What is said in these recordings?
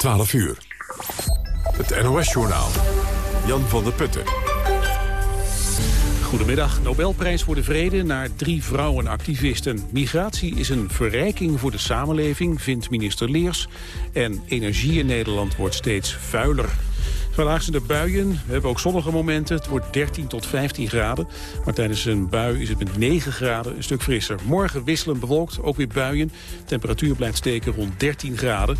12 uur. Het NOS-journaal. Jan van der Putten. Goedemiddag. Nobelprijs voor de Vrede naar drie vrouwenactivisten. Migratie is een verrijking voor de samenleving, vindt minister Leers. En energie in Nederland wordt steeds vuiler. Vandaag zijn er buien. We hebben ook zonnige momenten. Het wordt 13 tot 15 graden. Maar tijdens een bui is het met 9 graden een stuk frisser. Morgen wisselen bewolkt, ook weer buien. temperatuur blijft steken rond 13 graden.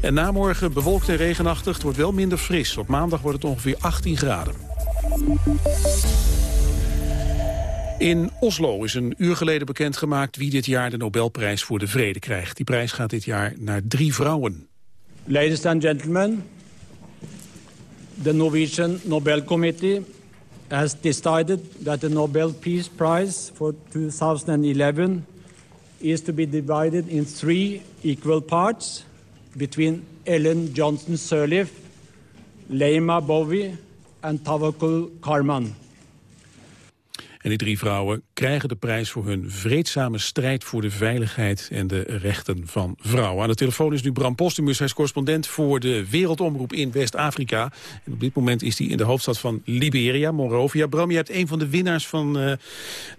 En na morgen bewolkt en regenachtig. Het wordt wel minder fris. Op maandag wordt het ongeveer 18 graden. In Oslo is een uur geleden bekendgemaakt wie dit jaar de Nobelprijs voor de Vrede krijgt. Die prijs gaat dit jaar naar drie vrouwen. Ladies and gentlemen, the Norwegian Nobel Committee has decided that the Nobel Peace Prize for 2011 is to be divided in three equal parts between Ellen Johnson Sirleaf, Leima Bowie and Tawakkul Karman. En die drie vrouwen krijgen de prijs voor hun vreedzame strijd voor de veiligheid en de rechten van vrouwen. Aan de telefoon is nu Bram Postumus, hij is correspondent voor de Wereldomroep in West-Afrika. En op dit moment is hij in de hoofdstad van Liberia, Monrovia. Bram, je hebt een van de winnaars van uh,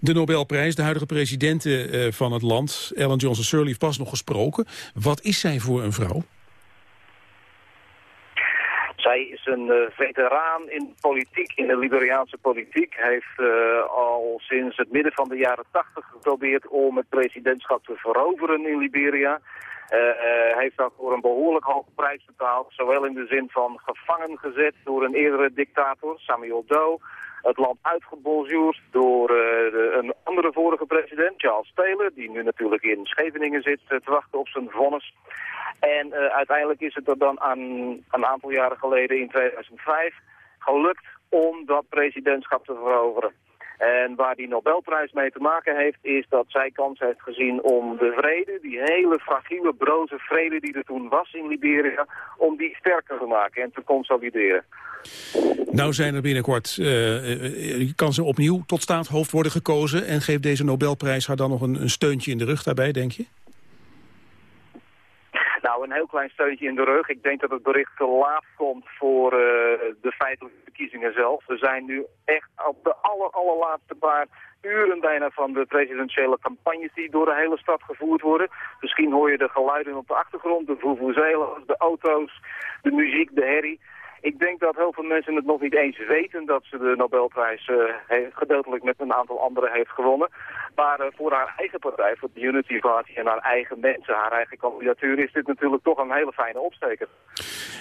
de Nobelprijs, de huidige president uh, van het land, Ellen Johnson Sirleaf, pas nog gesproken. Wat is zij voor een vrouw? Zij is een uh, veteraan in politiek, in de Liberiaanse politiek. Heeft uh, al sinds het midden van de jaren tachtig geprobeerd om het presidentschap te veroveren in Liberia. Uh, heeft daarvoor een behoorlijk hoge prijs betaald. Zowel in de zin van gevangen gezet door een eerdere dictator, Samuel Doe. Het land uitgebonjourd door een andere vorige president, Charles Taylor. Die nu natuurlijk in Scheveningen zit te wachten op zijn vonnis. En uh, uiteindelijk is het er dan aan, een aantal jaren geleden in 2005 gelukt om dat presidentschap te veroveren. En waar die Nobelprijs mee te maken heeft, is dat zij kans heeft gezien om de vrede, die hele fragiele, broze vrede die er toen was in Liberia, om die sterker te maken en te consolideren. Nou zijn er binnenkort, uh, kan ze opnieuw tot staatshoofd worden gekozen en geeft deze Nobelprijs haar dan nog een, een steuntje in de rug daarbij, denk je? Nou, een heel klein steuntje in de rug. Ik denk dat het bericht te laat komt voor uh, de feitelijke verkiezingen zelf. We zijn nu echt op de aller, allerlaatste paar uren bijna van de presidentiële campagnes die door de hele stad gevoerd worden. Misschien hoor je de geluiden op de achtergrond, de vuvuzelas, de auto's, de muziek, de herrie. Ik denk dat heel veel mensen het nog niet eens weten dat ze de Nobelprijs uh, gedeeltelijk met een aantal anderen heeft gewonnen. Maar uh, voor haar eigen partij, voor de Unity Party en haar eigen mensen, haar eigen kandidatuur, is dit natuurlijk toch een hele fijne opsteker.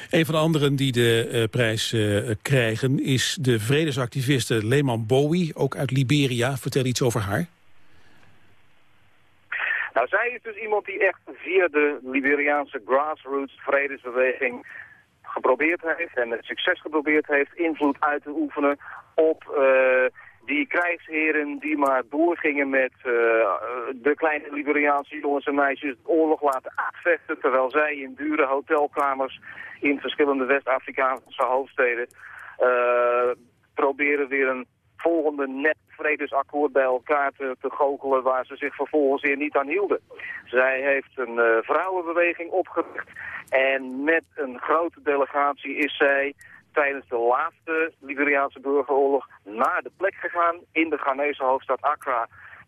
Een van de anderen die de uh, prijs krijgen is de vredesactiviste Lehman Bowie, ook uit Liberia. Vertel iets over haar. Nou, zij is dus iemand die echt via de Liberiaanse grassroots vredesbeweging geprobeerd heeft en het succes geprobeerd heeft invloed uit te oefenen op uh, die krijgsheren die maar doorgingen met uh, de kleine Liberiaanse jongens en meisjes oorlog laten uitvechten, terwijl zij in dure hotelkamers in verschillende West-Afrikaanse hoofdsteden uh, proberen weer een volgende net vredesakkoord bij elkaar te, te goochelen waar ze zich vervolgens weer niet aan hielden. Zij heeft een uh, vrouwenbeweging opgericht en met een grote delegatie is zij tijdens de laatste Liberiaanse burgeroorlog naar de plek gegaan in de Ghanese hoofdstad Accra,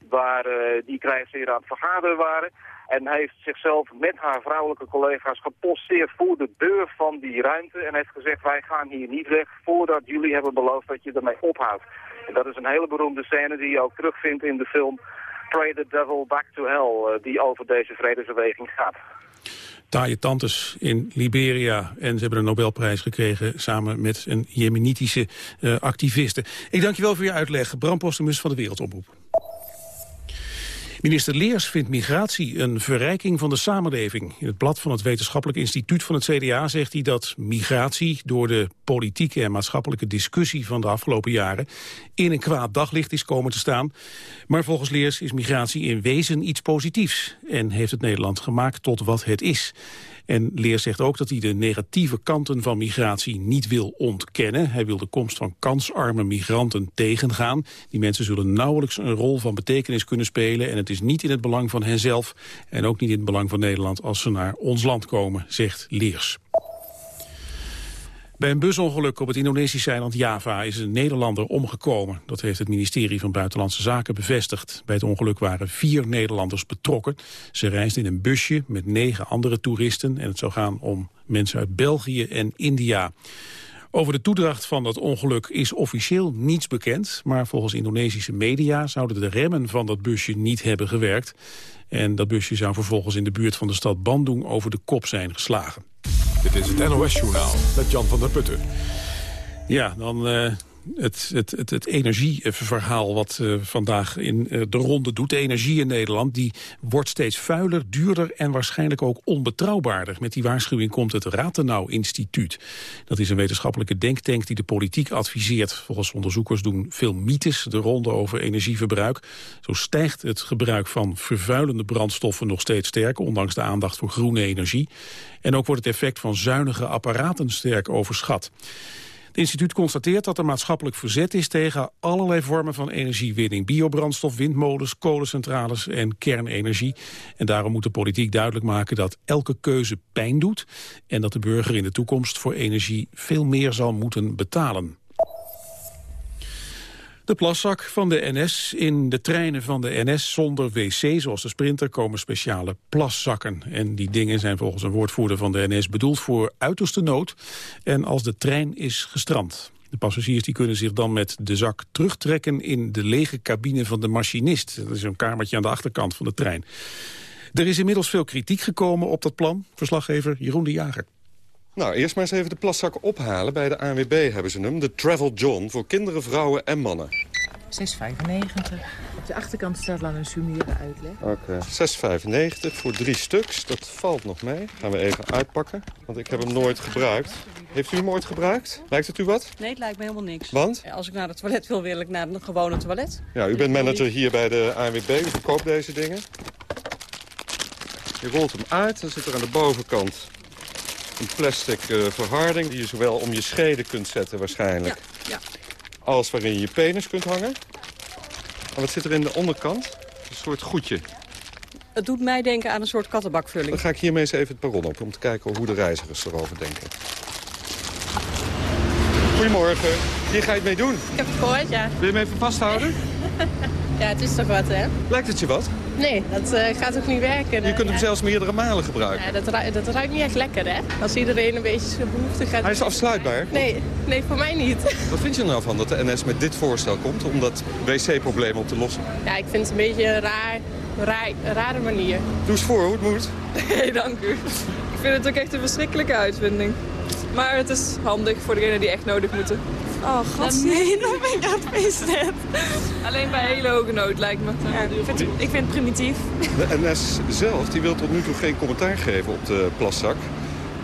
waar uh, die krijgsheren aan het vergaderen waren. En heeft zichzelf met haar vrouwelijke collega's geposteerd voor de deur van die ruimte. En heeft gezegd, wij gaan hier niet weg voordat jullie hebben beloofd dat je ermee ophoudt. En dat is een hele beroemde scène die je ook terugvindt in de film Pray the Devil Back to Hell, uh, die over deze vredesbeweging gaat. Taaie tantes in Liberia. En ze hebben een Nobelprijs gekregen samen met een jemenitische uh, activiste. Ik dank je wel voor je uitleg. Bram Postumus van de Wereldomroep. Minister Leers vindt migratie een verrijking van de samenleving. In het blad van het Wetenschappelijk Instituut van het CDA zegt hij dat migratie door de politieke en maatschappelijke discussie van de afgelopen jaren in een kwaad daglicht is komen te staan. Maar volgens Leers is migratie in wezen iets positiefs en heeft het Nederland gemaakt tot wat het is. En Leer zegt ook dat hij de negatieve kanten van migratie niet wil ontkennen. Hij wil de komst van kansarme migranten tegengaan. Die mensen zullen nauwelijks een rol van betekenis kunnen spelen... en het is niet in het belang van henzelf en ook niet in het belang van Nederland... als ze naar ons land komen, zegt Leers. Bij een busongeluk op het Indonesische eiland Java is een Nederlander omgekomen. Dat heeft het ministerie van Buitenlandse Zaken bevestigd. Bij het ongeluk waren vier Nederlanders betrokken. Ze reisden in een busje met negen andere toeristen... en het zou gaan om mensen uit België en India. Over de toedracht van dat ongeluk is officieel niets bekend... maar volgens Indonesische media zouden de remmen van dat busje niet hebben gewerkt. En dat busje zou vervolgens in de buurt van de stad Bandung over de kop zijn geslagen. Dit is het NOS-journaal met Jan van der Putten. Ja, dan uh, het, het, het, energieverhaal wat uh, vandaag in uh, de ronde doet. De energie in Nederland die wordt steeds vuiler, duurder en waarschijnlijk ook onbetrouwbaarder. Met die waarschuwing komt het Ratenau Instituut. Dat is een wetenschappelijke denktank die de politiek adviseert. Volgens onderzoekers doen veel mythes de ronde over energieverbruik. Zo stijgt het gebruik van vervuilende brandstoffen nog steeds sterk, ondanks de aandacht voor groene energie. En ook wordt het effect van zuinige apparaten sterk overschat. Het instituut constateert dat er maatschappelijk verzet is tegen allerlei vormen van energiewinning. Biobrandstof, windmolens, kolencentrales en kernenergie. En daarom moet de politiek duidelijk maken dat elke keuze pijn doet... en dat de burger in de toekomst voor energie veel meer zal moeten betalen. De plaszak van de NS. In de treinen van de NS zonder wc, zoals de Sprinter, komen speciale plaszakken. En die dingen zijn volgens een woordvoerder van de NS bedoeld voor uiterste nood. En als de trein is gestrand. De passagiers die kunnen zich dan met de zak terugtrekken in de lege cabine van de machinist. Dat is een kamertje aan de achterkant van de trein. Er is inmiddels veel kritiek gekomen op dat plan. Verslaggever Jeroen de Jager. Nou, eerst maar eens even de plaszak ophalen. Bij de ANWB hebben ze hem. De Travel John voor kinderen, vrouwen en mannen. 6,95. Op de achterkant staat dan een sumiere uitleg. Oké. 6,95 voor drie stuks. Dat valt nog mee. Gaan we even uitpakken, want ik heb hem nooit gebruikt. Heeft u hem ooit gebruikt? Lijkt het u wat? Nee, het lijkt me helemaal niks. Want? Als ik naar het toilet wil, wil ik naar een gewone toilet. Ja, u bent manager hier bij de ANWB. U verkoopt deze dingen. Je rolt hem uit. Dan zit er aan de bovenkant een plastic uh, verharding... die je zowel om je scheden kunt zetten waarschijnlijk... Ja, ja. als waarin je je penis kunt hangen. En wat zit er in de onderkant? Een soort goedje. Het doet mij denken aan een soort kattenbakvulling. Dan ga ik hiermee eens even het perron op... om te kijken hoe de reizigers erover denken. Goedemorgen. Hier ga je het mee doen? Ik heb het gehoord, ja. Wil je hem even vasthouden? ja, het is toch wat, hè? Lijkt het je wat? Nee, dat uh, gaat ook niet werken. Je kunt hem zelfs meerdere malen gebruiken. Ja, dat, ruikt, dat ruikt niet echt lekker, hè? Als iedereen een beetje zijn behoefte gaat... Hij is afsluitbaar? Nee, nee, voor mij niet. Wat vind je er nou van dat de NS met dit voorstel komt... om dat wc-probleem op te lossen? Ja, ik vind het een beetje een raar, raar, rare manier. Doe eens voor hoe het moet. Nee, dank u. Ik vind het ook echt een verschrikkelijke uitvinding. Maar het is handig voor degenen die echt nodig moeten. Oh, god, nee, dan ben ik aan het feesten. Alleen bij hele hoge nood, lijkt me. Ja, ik, vind het, ik vind het primitief. De NS zelf die wil tot nu toe geen commentaar geven op de plaszak.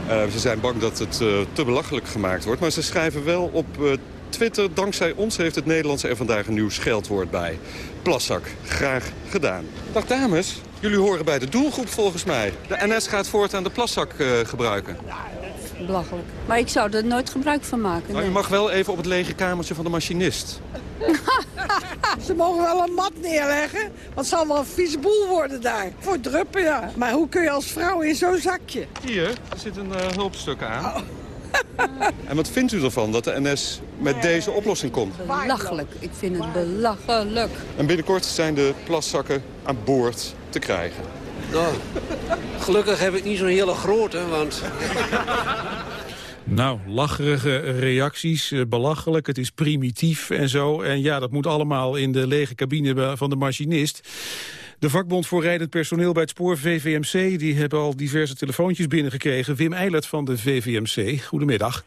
Uh, ze zijn bang dat het uh, te belachelijk gemaakt wordt. Maar ze schrijven wel op uh, Twitter... dankzij ons heeft het Nederlands er vandaag een nieuw scheldwoord bij. Plaszak, graag gedaan. Dag dames, jullie horen bij de doelgroep volgens mij. De NS gaat voortaan de plaszak gebruiken belachelijk. Maar ik zou er nooit gebruik van maken. Maar u mag wel even op het lege kamertje van de machinist. Ze mogen wel een mat neerleggen, want het zal wel een vies boel worden daar. Voor druppen, ja. Maar hoe kun je als vrouw in zo'n zakje? Hier, er zit een uh, hulpstuk aan. Oh. en wat vindt u ervan dat de NS met deze oplossing komt? Belachelijk. Ik vind het belachelijk. En binnenkort zijn de plaszakken aan boord te krijgen. Nou, gelukkig heb ik niet zo'n hele grote, want... Nou, lacherige reacties, eh, belachelijk, het is primitief en zo. En ja, dat moet allemaal in de lege cabine van de machinist. De vakbond voor rijdend personeel bij het spoor VVMC... die hebben al diverse telefoontjes binnengekregen. Wim Eilert van de VVMC, goedemiddag.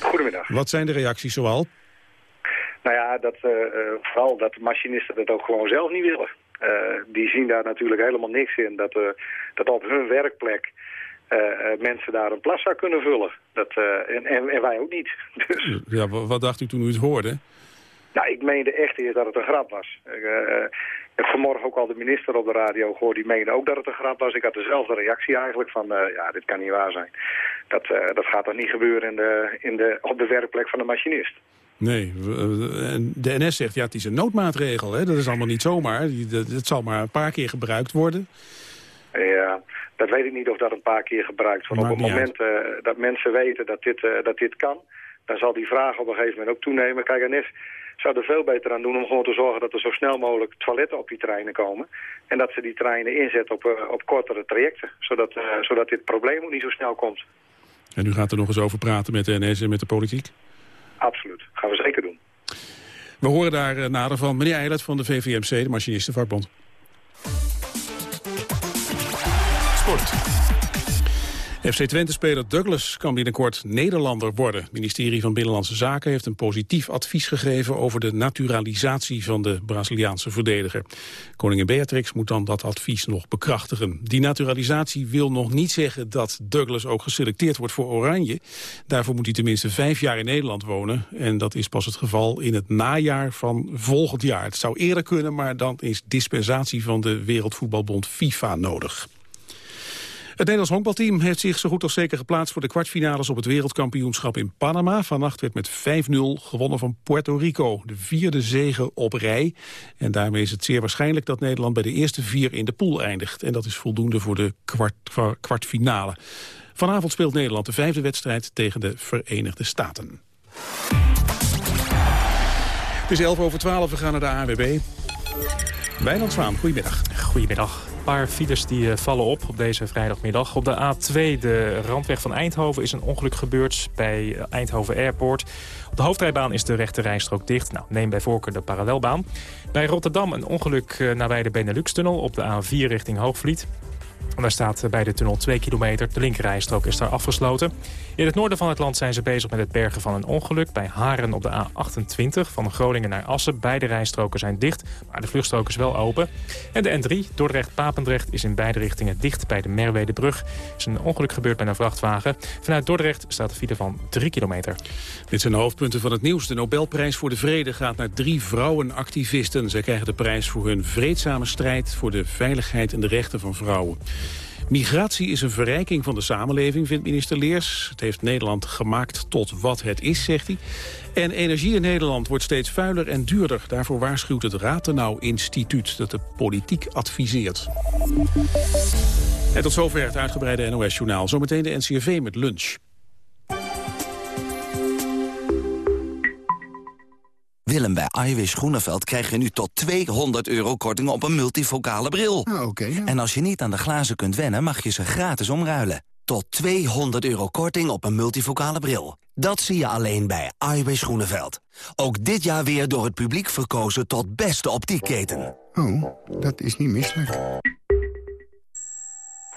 Goedemiddag. Wat zijn de reacties zoal? Nou ja, dat, uh, vooral dat de machinisten dat ook gewoon zelf niet willen. Uh, die zien daar natuurlijk helemaal niks in. Dat, uh, dat op hun werkplek uh, mensen daar een plassa kunnen vullen. Dat, en, en, en, wij ook niet. Dus. Ja, wat dacht u toen u het hoorde? Nou, ik meende echt eerst dat het een grap was. Ik, heb vanmorgen ook al de minister op de radio gehoord. Die meende ook dat het een grap was. Ik had dezelfde reactie eigenlijk van, ja, dit kan niet waar zijn. Dat, dat gaat toch niet gebeuren in de, in de, op de werkplek van de machinist. Nee, de NS zegt, ja, het is een noodmaatregel. Hè? Dat is allemaal niet zomaar. Het zal maar een paar keer gebruikt worden. Ja, dat weet ik niet of dat een paar keer gebruikt wordt. Op het moment uh, dat mensen weten dat dit, uh, dat dit kan... dan zal die vraag op een gegeven moment ook toenemen. Kijk, NS zou er veel beter aan doen om gewoon te zorgen dat er zo snel mogelijk toiletten op die treinen komen. En dat ze die treinen inzetten op, uh, op kortere trajecten, zodat, zodat dit probleem ook niet zo snel komt. En u gaat er nog eens over praten met de NS en met de politiek? Absoluut, gaan we zeker doen. We horen daar uh, nader van meneer Eilert van de VVMC, de Machinistenvakbond. Sport. FC Twente-speler Douglas kan binnenkort Nederlander worden. Het ministerie van Binnenlandse Zaken heeft een positief advies gegeven... over de naturalisatie van de Braziliaanse verdediger. Koningin Beatrix moet dan dat advies nog bekrachtigen. Die naturalisatie wil nog niet zeggen dat Douglas ook geselecteerd wordt voor Oranje. Daarvoor moet hij tenminste vijf jaar in Nederland wonen. En dat is pas het geval in het najaar van volgend jaar. Het zou eerder kunnen, maar dan is dispensatie van de Wereldvoetbalbond FIFA nodig. Het Nederlands honkbalteam heeft zich zo goed als zeker geplaatst voor de kwartfinales op het wereldkampioenschap in Panama. Vannacht werd met 5-0 gewonnen van Puerto Rico. De vierde zege op rij. En daarmee is het zeer waarschijnlijk dat Nederland bij de eerste vier in de pool eindigt. En dat is voldoende voor de kwart, kwartfinale. Vanavond speelt Nederland de vijfde wedstrijd tegen de Verenigde Staten. Het is 11 over 12, we gaan naar de AWB. Wijnand Zwaan, goedemiddag. Goedemiddag paar files die eh, vallen op op deze vrijdagmiddag. Op de A2, de randweg van Eindhoven, is een ongeluk gebeurd bij eh, Eindhoven Airport. Op de hoofdrijbaan is de rechte rijstrook dicht. Nou, neem bij voorkeur de parallelbaan. Bij Rotterdam een ongeluk eh, nabij de Benelux-tunnel op de A4 richting Hoogvliet. Daar staat bij de tunnel 2 kilometer. De linkerrijstrook is daar afgesloten. In het noorden van het land zijn ze bezig met het bergen van een ongeluk. Bij Haren op de A28 van Groningen naar Assen. Beide rijstroken zijn dicht, maar de vluchtstrook is wel open. En de N3 Dordrecht-Papendrecht is in beide richtingen dicht bij de Merwedebrug. Er is een ongeluk gebeurd bij een vrachtwagen. Vanuit Dordrecht staat een file van 3 kilometer. Dit zijn de hoofdpunten van het nieuws. De Nobelprijs voor de Vrede gaat naar drie vrouwenactivisten. Zij krijgen de prijs voor hun vreedzame strijd voor de veiligheid en de rechten van vrouwen. Migratie is een verrijking van de samenleving, vindt minister Leers. Het heeft Nederland gemaakt tot wat het is, zegt hij. En energie in Nederland wordt steeds vuiler en duurder. Daarvoor waarschuwt het Ratenau-instituut dat de politiek adviseert. En tot zover het uitgebreide NOS-journaal. Zometeen de NCRV met lunch. Willem, bij Iwis Groeneveld krijg je nu tot 200 euro korting op een multifocale bril. Oké. En als je niet aan de glazen kunt wennen, mag je ze gratis omruilen. Tot 200 euro korting op een multifocale bril. Dat zie je alleen bij Iwis Groeneveld. Ook dit jaar weer door het publiek verkozen tot beste optiekketen. Oh, dat is niet misselijk.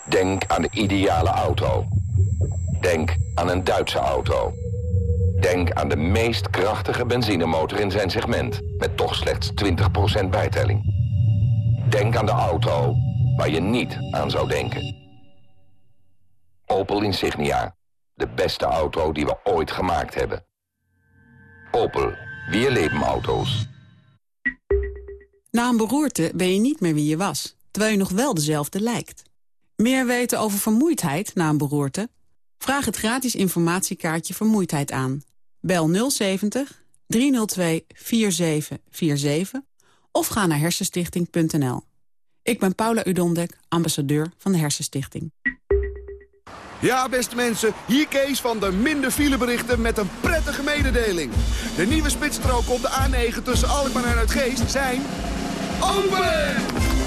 Denk aan de ideale auto. Denk aan een Duitse auto. Denk aan de meest krachtige benzinemotor in zijn segment, met toch slechts 20% bijtelling. Denk aan de auto waar je niet aan zou denken. Opel Insignia, de beste auto die we ooit gemaakt hebben. Opel, weer leven auto's. Na een beroerte ben je niet meer wie je was, terwijl je nog wel dezelfde lijkt. Meer weten over vermoeidheid na een beroerte? Vraag het gratis informatiekaartje Vermoeidheid aan. Bel 070 302 4747 of ga naar hersenstichting.nl. Ik ben Paula Udondek, ambassadeur van de Hersenstichting. Ja, beste mensen, hier Kees van de minder fileberichten met een prettige mededeling. De nieuwe spitsstroken op de A9 tussen Alkmaar en Uitgeest zijn... open!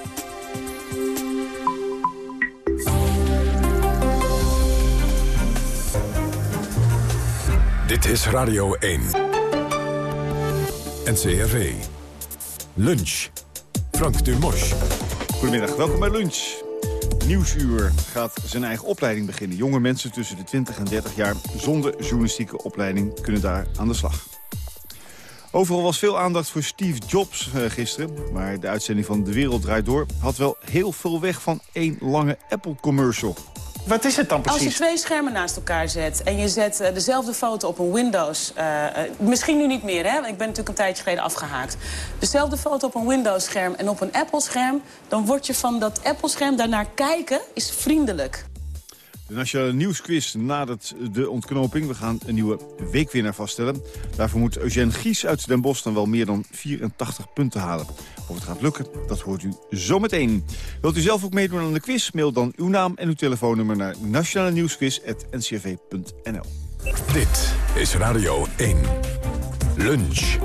Dit is Radio 1. NCRV. Lunch. Frank Dumos. Goedemiddag, welkom bij Lunch. Nieuwsuur gaat zijn eigen opleiding beginnen. Jonge mensen tussen de 20 en 30 jaar zonder journalistieke opleiding kunnen daar aan de slag. Overal was veel aandacht voor Steve Jobs uh, gisteren. Maar de uitzending van De Wereld Draait Door had wel heel veel weg van één lange Apple-commercial. Wat is het dan precies? Als je twee schermen naast elkaar zet en je zet uh, dezelfde foto op een Windows... Uh, misschien nu niet meer, hè? Ik ben natuurlijk een tijdje geleden afgehaakt. Dezelfde foto op een Windows-scherm en op een Apple-scherm... dan word je van dat Apple-scherm daarnaar kijken, is vriendelijk. De Nationale Nieuwsquiz nadert de ontknoping. We gaan een nieuwe weekwinnaar vaststellen. Daarvoor moet Eugène Gies uit Den Bosch dan wel meer dan 84 punten halen. Of het gaat lukken, dat hoort u zometeen. Wilt u zelf ook meedoen aan de quiz? Mail dan uw naam en uw telefoonnummer naar nationale nieuwsquiz.ncrv.nl. Dit is Radio 1. Lunch.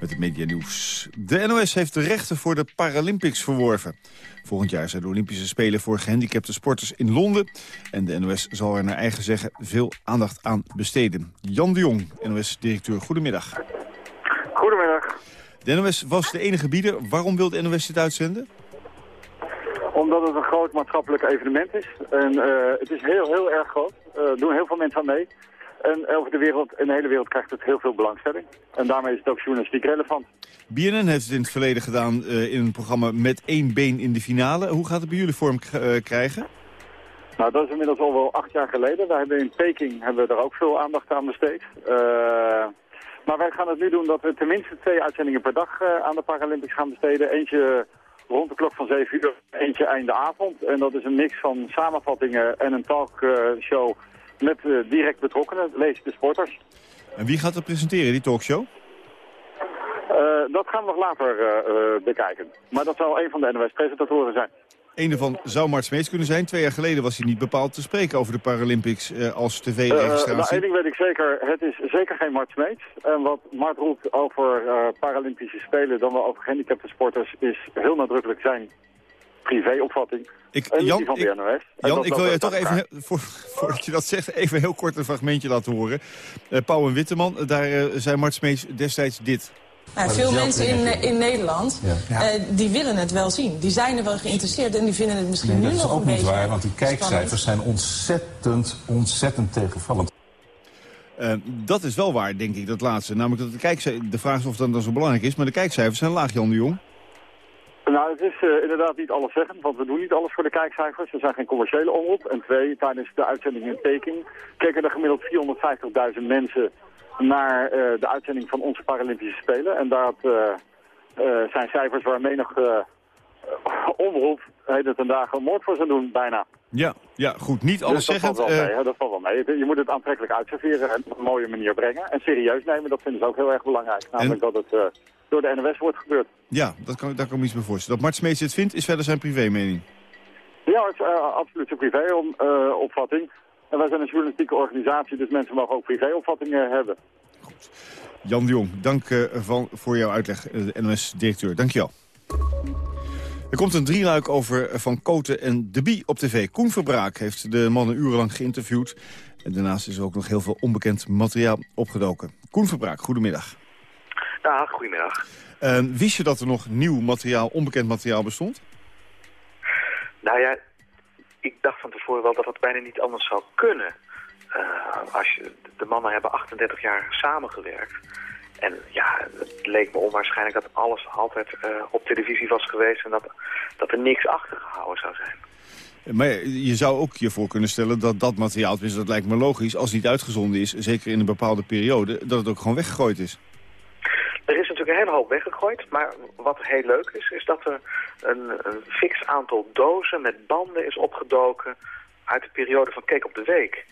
Met het medianieuws. De NOS heeft de rechten voor de Paralympics verworven. Volgend jaar zijn de Olympische Spelen voor gehandicapte sporters in Londen. En de NOS zal er naar eigen zeggen veel aandacht aan besteden. Jan de Jong, NOS-directeur, goedemiddag. Goedemiddag. De NOS was de enige bieder. Waarom wil de NOS dit uitzenden? Omdat het een groot maatschappelijk evenement is. En uh, het is heel, heel erg groot. Er uh, doen heel veel mensen aan mee. En over de wereld, in de hele wereld krijgt het heel veel belangstelling. En daarmee is het ook journalistiek relevant. BNN heeft het in het verleden gedaan uh, in een programma met één been in de finale. Hoe gaat het bij jullie vorm krijgen? Nou, dat is inmiddels al wel acht jaar geleden. We hebben in Peking hebben we er ook veel aandacht aan besteed. maar wij gaan het nu doen dat we tenminste twee uitzendingen per dag aan de Paralympics gaan besteden. Eentje rond de klok van 7 uur, eentje einde avond. En dat is een mix van samenvattingen en een talkshow met uh, direct betrokkenen, lees de sporters. En wie gaat het presenteren, die talkshow? Uh, dat gaan we nog later uh, bekijken. Maar dat zal een van de NOS-presentatoren zijn. Een daarvan zou Mart Smeets kunnen zijn. Twee jaar geleden was hij niet bepaald te spreken over de Paralympics als tv-registratie. nou, één ding weet ik zeker. Het is zeker geen Mart Smeets. En wat Mart roept over Paralympische Spelen, dan wel over gehandicapte sporters, is heel nadrukkelijk zijn privéopvatting. Ik, Jan, van de NOS. Jan ik wil je toch even, voor, voordat je dat zegt, even heel kort een fragmentje laten horen. Uh, Pauw en Witteman, daar uh, zei Mart Smees destijds dit. Nou, veel mensen in, in Nederland ja. uh, die willen het wel zien. Die zijn er wel geïnteresseerd en die vinden het misschien nee, nu nog een beetje Dat is ook niet waar, want die kijkcijfers spannend. zijn ontzettend, ontzettend tegenvallend. Uh, dat is wel waar, denk ik, dat laatste. Namelijk dat de kijkcijfers, de vraag is of dat dan zo belangrijk is, maar de kijkcijfers zijn laag, Jan de Jong. Het is uh, inderdaad niet alles zeggen, want we doen niet alles voor de kijkcijfers. Er zijn geen commerciële omroep. En twee, tijdens de uitzending in Peking keken er gemiddeld 450.000 mensen naar uh, de uitzending van onze Paralympische Spelen. En dat uh, zijn cijfers waar menig omroep ten dagen een moord voor zou doen, bijna. Ja, ja goed. Niet alles dus dat zeggen. Valt wel mee, hè? Dat valt wel mee. Je moet het aantrekkelijk uitserveren en op een mooie manier brengen. En serieus nemen, dat vinden ze ook heel erg belangrijk. Namelijk en... dat het door de NOS wordt gebeurd. Ja, dat kan, daar kan ik me iets bij voorstellen. Dat Mart Smeets het vindt, is verder zijn privé-mening. Ja, het is uh, absoluut zijn privé-opvatting. en wij zijn een journalistieke organisatie, dus mensen mogen ook privé-opvattingen hebben. Goed. Jan de Jong, dank van, voor jouw uitleg, de NOS-directeur. Dank je wel. Er komt een drieluik over Van Koten en De Bie op tv. Koen Verbraak heeft de mannen urenlang geïnterviewd. En daarnaast is er ook nog heel veel onbekend materiaal opgedoken. Koen Verbraak, goedemiddag. Ja, goedemiddag. Uh, wist je dat er nog nieuw materiaal, onbekend materiaal bestond? Nou ja, ik dacht van tevoren wel dat dat bijna niet anders zou kunnen. Uh, als je, de mannen hebben 38 jaar samengewerkt. En ja, het leek me onwaarschijnlijk dat alles altijd uh, op televisie was geweest... en dat, dat er niks achtergehouden zou zijn. Maar je zou ook je voor kunnen stellen dat dat materiaal, dus dat lijkt me logisch... als het niet uitgezonden is, zeker in een bepaalde periode... dat het ook gewoon weggegooid is. Er is natuurlijk een hele hoop weggegooid, maar wat heel leuk is, is dat er een, een fix aantal dozen met banden is opgedoken uit de periode van Keek op de Week.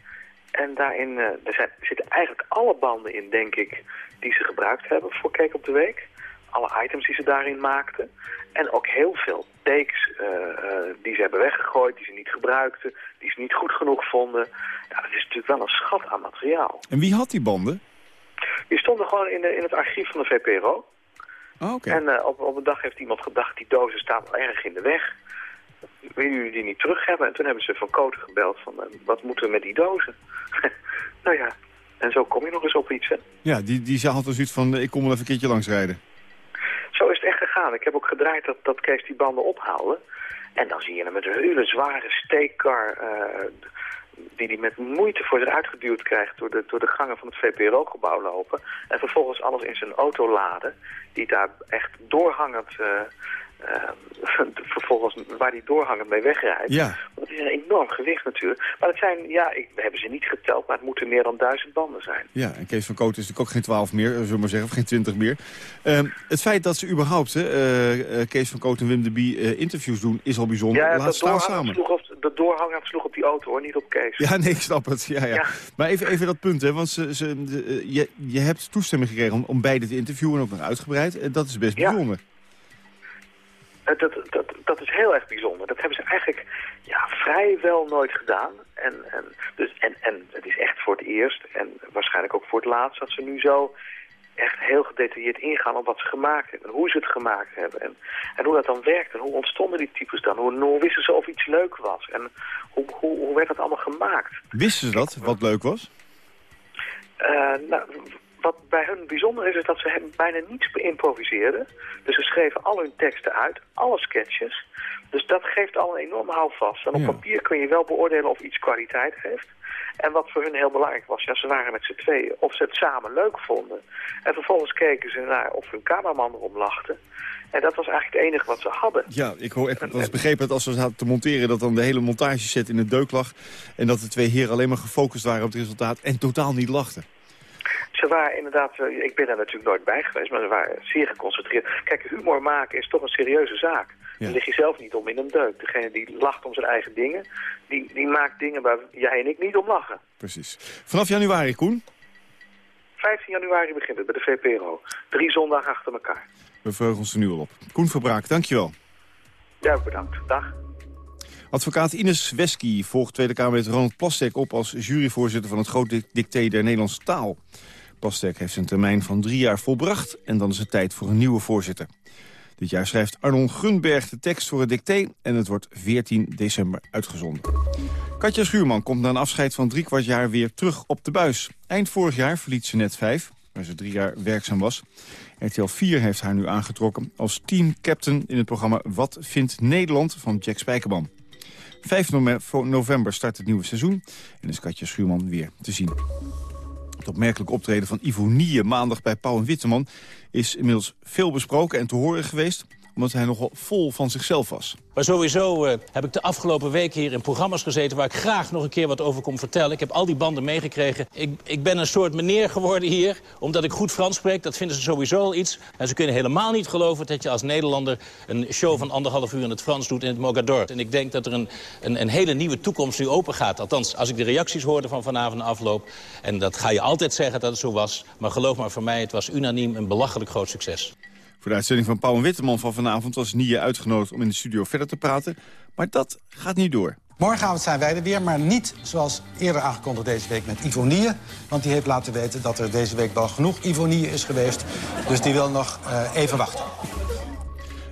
En daarin uh, er zijn, zitten eigenlijk alle banden in, denk ik, die ze gebruikt hebben voor Keek op de Week. Alle items die ze daarin maakten. En ook heel veel takes uh, uh, die ze hebben weggegooid, die ze niet gebruikten, die ze niet goed genoeg vonden. Ja, dat is natuurlijk wel een schat aan materiaal. En wie had die banden? Die stonden gewoon in, de, in het archief van de VPRO. Oh, okay. En uh, op, op een dag heeft iemand gedacht, die dozen staan wel erg in de weg. Willen jullie die niet terug hebben? En toen hebben ze van Koten gebeld van, uh, wat moeten we met die dozen? nou ja, en zo kom je nog eens op iets, hè? Ja, die, die had dus iets van, ik kom wel even een keertje langsrijden. Zo is het echt gegaan. gaan. Ik heb ook gedraaid dat, dat Kees die banden ophaalde. En dan zie je hem met een hele zware steekkar... Uh, die hij met moeite voor zich uitgeduwd krijgt door de, door de gangen van het VPRO-gebouw lopen. En vervolgens alles in zijn auto laden, die daar echt doorhangend... Uh, vervolgens waar die doorhangend mee wegrijdt. Ja. Dat is een enorm gewicht natuurlijk. Maar het zijn, ja, ik, we hebben ze niet geteld, maar het moeten meer dan duizend banden zijn. Ja, en Kees van Koot is natuurlijk ook geen twaalf meer, zullen we maar zeggen, of geen twintig meer. Uh, het feit dat ze überhaupt, uh, Kees van Koot en Wim de Bie, interviews doen, is al bijzonder. Ja, Laat dat staan samen. Sloeg op, de doorhanger sloeg op die auto, hoor, niet op Kees. Ja, nee, ik snap het. Ja, ja. Ja. Maar even, even dat punt, hè, want ze, ze, de, je, je hebt toestemming gekregen om, om beide te interviewen, ook nog uitgebreid. Dat is best Ja. bijzonder. Eh, Dat, dat, dat is heel erg bijzonder. Dat hebben ze eigenlijk ja, vrijwel nooit gedaan. En, en, dus, en, en het is echt voor het eerst en waarschijnlijk ook voor het laatst... dat ze nu zo echt heel gedetailleerd ingaan op wat ze gemaakt hebben. En hoe ze het gemaakt hebben. En, en hoe dat dan werkt. En hoe ontstonden die types dan. Hoe, hoe wisten ze of iets leuk was. En hoe, hoe, hoe werd dat allemaal gemaakt. Wisten ze dat, wat leuk was? Eh, nou, wat bij hun bijzonder is, is dat ze bijna niets improviseerden. Dus ze schreven al hun teksten uit, alle sketches. Dus dat geeft al een enorm houvast. En op Ja. papier kun je wel beoordelen of iets kwaliteit heeft. En wat voor hun heel belangrijk was, ja, ze waren met z'n tweeën, of ze het samen leuk vonden. En vervolgens keken ze naar of hun cameraman erom lachte. En dat was eigenlijk het enige wat ze hadden. Ja, ik, hoor, ik was begrepen dat als we zaten te monteren... dat dan de hele montageset in de deuk lag... en dat de twee heren alleen maar gefocust waren op het resultaat... en totaal niet lachten. Ze waren inderdaad, eh, ik ben er natuurlijk nooit bij geweest, maar ze waren zeer geconcentreerd. Kijk, humor maken is toch een serieuze zaak. Dan lig je zelf niet om in een deuk. Degene die lacht om zijn eigen dingen, die, die maakt dingen waar jij en ik niet om lachen. Precies. Vanaf januari, Koen, 15 januari begint het bij de VPRO. Drie zondagen achter elkaar. we verheugen ons er nu al op. Koen Verbraak, dankjewel. Ja, bedankt. Dag. Advocaat Ines Wesky volgt Tweede Kamerlid Ronald Plastek op... als juryvoorzitter van het groot dic- dicté der Nederlandse taal. Plastek heeft zijn termijn van drie jaar volbracht... en dan is het tijd voor een nieuwe voorzitter. Dit jaar schrijft Arnon Gunberg de tekst voor het dicté... en het wordt 14 december uitgezonden. Katja Schuurman komt na een afscheid van drie kwart jaar weer terug op de buis. Eind vorig jaar verliet ze net 5, waar ze drie jaar werkzaam was. RTL 4 heeft haar nu aangetrokken als teamcaptain in het programma Wat vindt Nederland van Jack Spijkerman. 5 nove- november start het nieuwe seizoen en is Katja Schuurman weer te zien. Het opmerkelijk optreden van Ivonie maandag bij Pauw en Witteman... is inmiddels veel besproken en te horen geweest... omdat hij nogal vol van zichzelf was. Maar sowieso eh, heb ik de afgelopen weken hier in programma's gezeten... waar ik graag nog een keer wat over kom vertellen. Ik heb al die banden meegekregen. Ik, ik ben een soort meneer geworden hier, omdat ik goed Frans spreek. Dat vinden ze sowieso al iets. En ze kunnen helemaal niet geloven dat je als Nederlander... een show van anderhalf uur in het Frans doet in het Mogador. En ik denk dat er een, een, een hele nieuwe toekomst nu open gaat. Althans, als ik de reacties hoorde van vanavond afloop... en dat ga je altijd zeggen dat het zo was. Maar geloof maar voor mij, het was unaniem een belachelijk groot succes. Voor de uitzending van Pauw en Witteman van vanavond was Nia uitgenodigd om in de studio verder te praten. Maar dat gaat niet door. Morgenavond zijn wij er weer, maar niet zoals eerder aangekondigd deze week met Ivonie. Want die heeft laten weten dat er deze week wel genoeg Ivonie is geweest. Dus die wil nog eh, even wachten.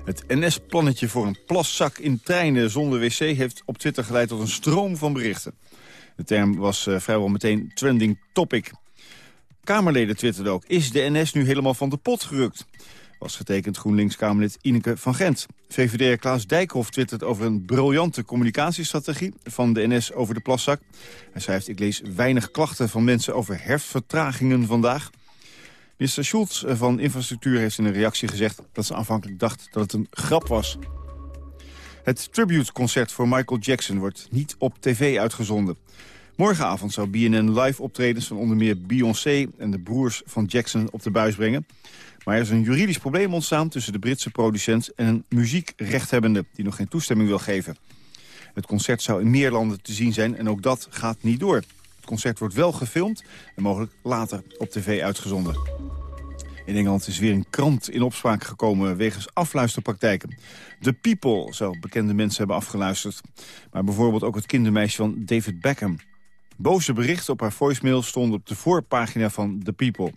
Het NS-plannetje voor een plaszak in treinen zonder wc... heeft op Twitter geleid tot een stroom van berichten. De term was eh, vrijwel meteen trending topic. Kamerleden twitterden ook, is de NS nu helemaal van de pot gerukt? Was getekend GroenLinks-Kamerlid Ineke van Gent. VVD Klaas Dijkhoff twittert over een briljante communicatiestrategie van de NS over de plaszak. Hij schrijft, ik lees weinig klachten van mensen over herfstvertragingen vandaag. Minister Schultz van Infrastructuur heeft in een reactie gezegd... dat ze aanvankelijk dacht dat het een grap was. Het tributeconcert voor Michael Jackson wordt niet op tv uitgezonden. Morgenavond zou BNN live optredens van onder meer Beyoncé... en de broers van Jackson op de buis brengen. Maar er is een juridisch probleem ontstaan tussen de Britse producent... en een muziekrechthebbende die nog geen toestemming wil geven. Het concert zou in meer landen te zien zijn en ook dat gaat niet door. Het concert wordt wel gefilmd en mogelijk later op tv uitgezonden. In Engeland is weer een krant in opspraak gekomen wegens afluisterpraktijken. The People zou bekende mensen hebben afgeluisterd. Maar bijvoorbeeld ook het kindermeisje van David Beckham. Boze berichten op haar voicemail stonden op de voorpagina van The People.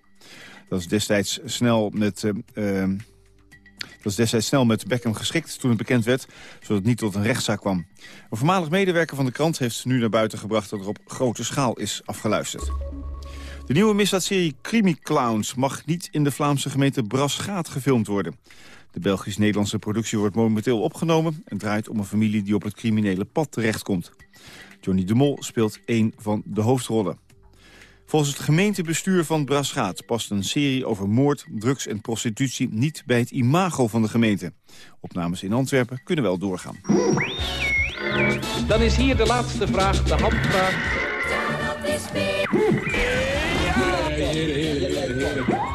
Dat is destijds snel met... Uh, dat is destijds snel met Beckham geschikt toen het bekend werd, zodat het niet tot een rechtszaak kwam. Een voormalig medewerker van de krant heeft nu naar buiten gebracht dat er op grote schaal is afgeluisterd. De nieuwe misdaadserie Crimi Clowns mag niet in de Vlaamse gemeente Brasgaat gefilmd worden. De Belgisch-Nederlandse productie wordt momenteel opgenomen... en draait om een familie die op het criminele pad terechtkomt. Johnny de Mol speelt een van de hoofdrollen. Volgens het gemeentebestuur van Braschaat past een serie over moord, drugs en prostitutie niet bij het imago van de gemeente. Opnames in Antwerpen kunnen wel doorgaan. Dan is hier de laatste vraag, de handvraag.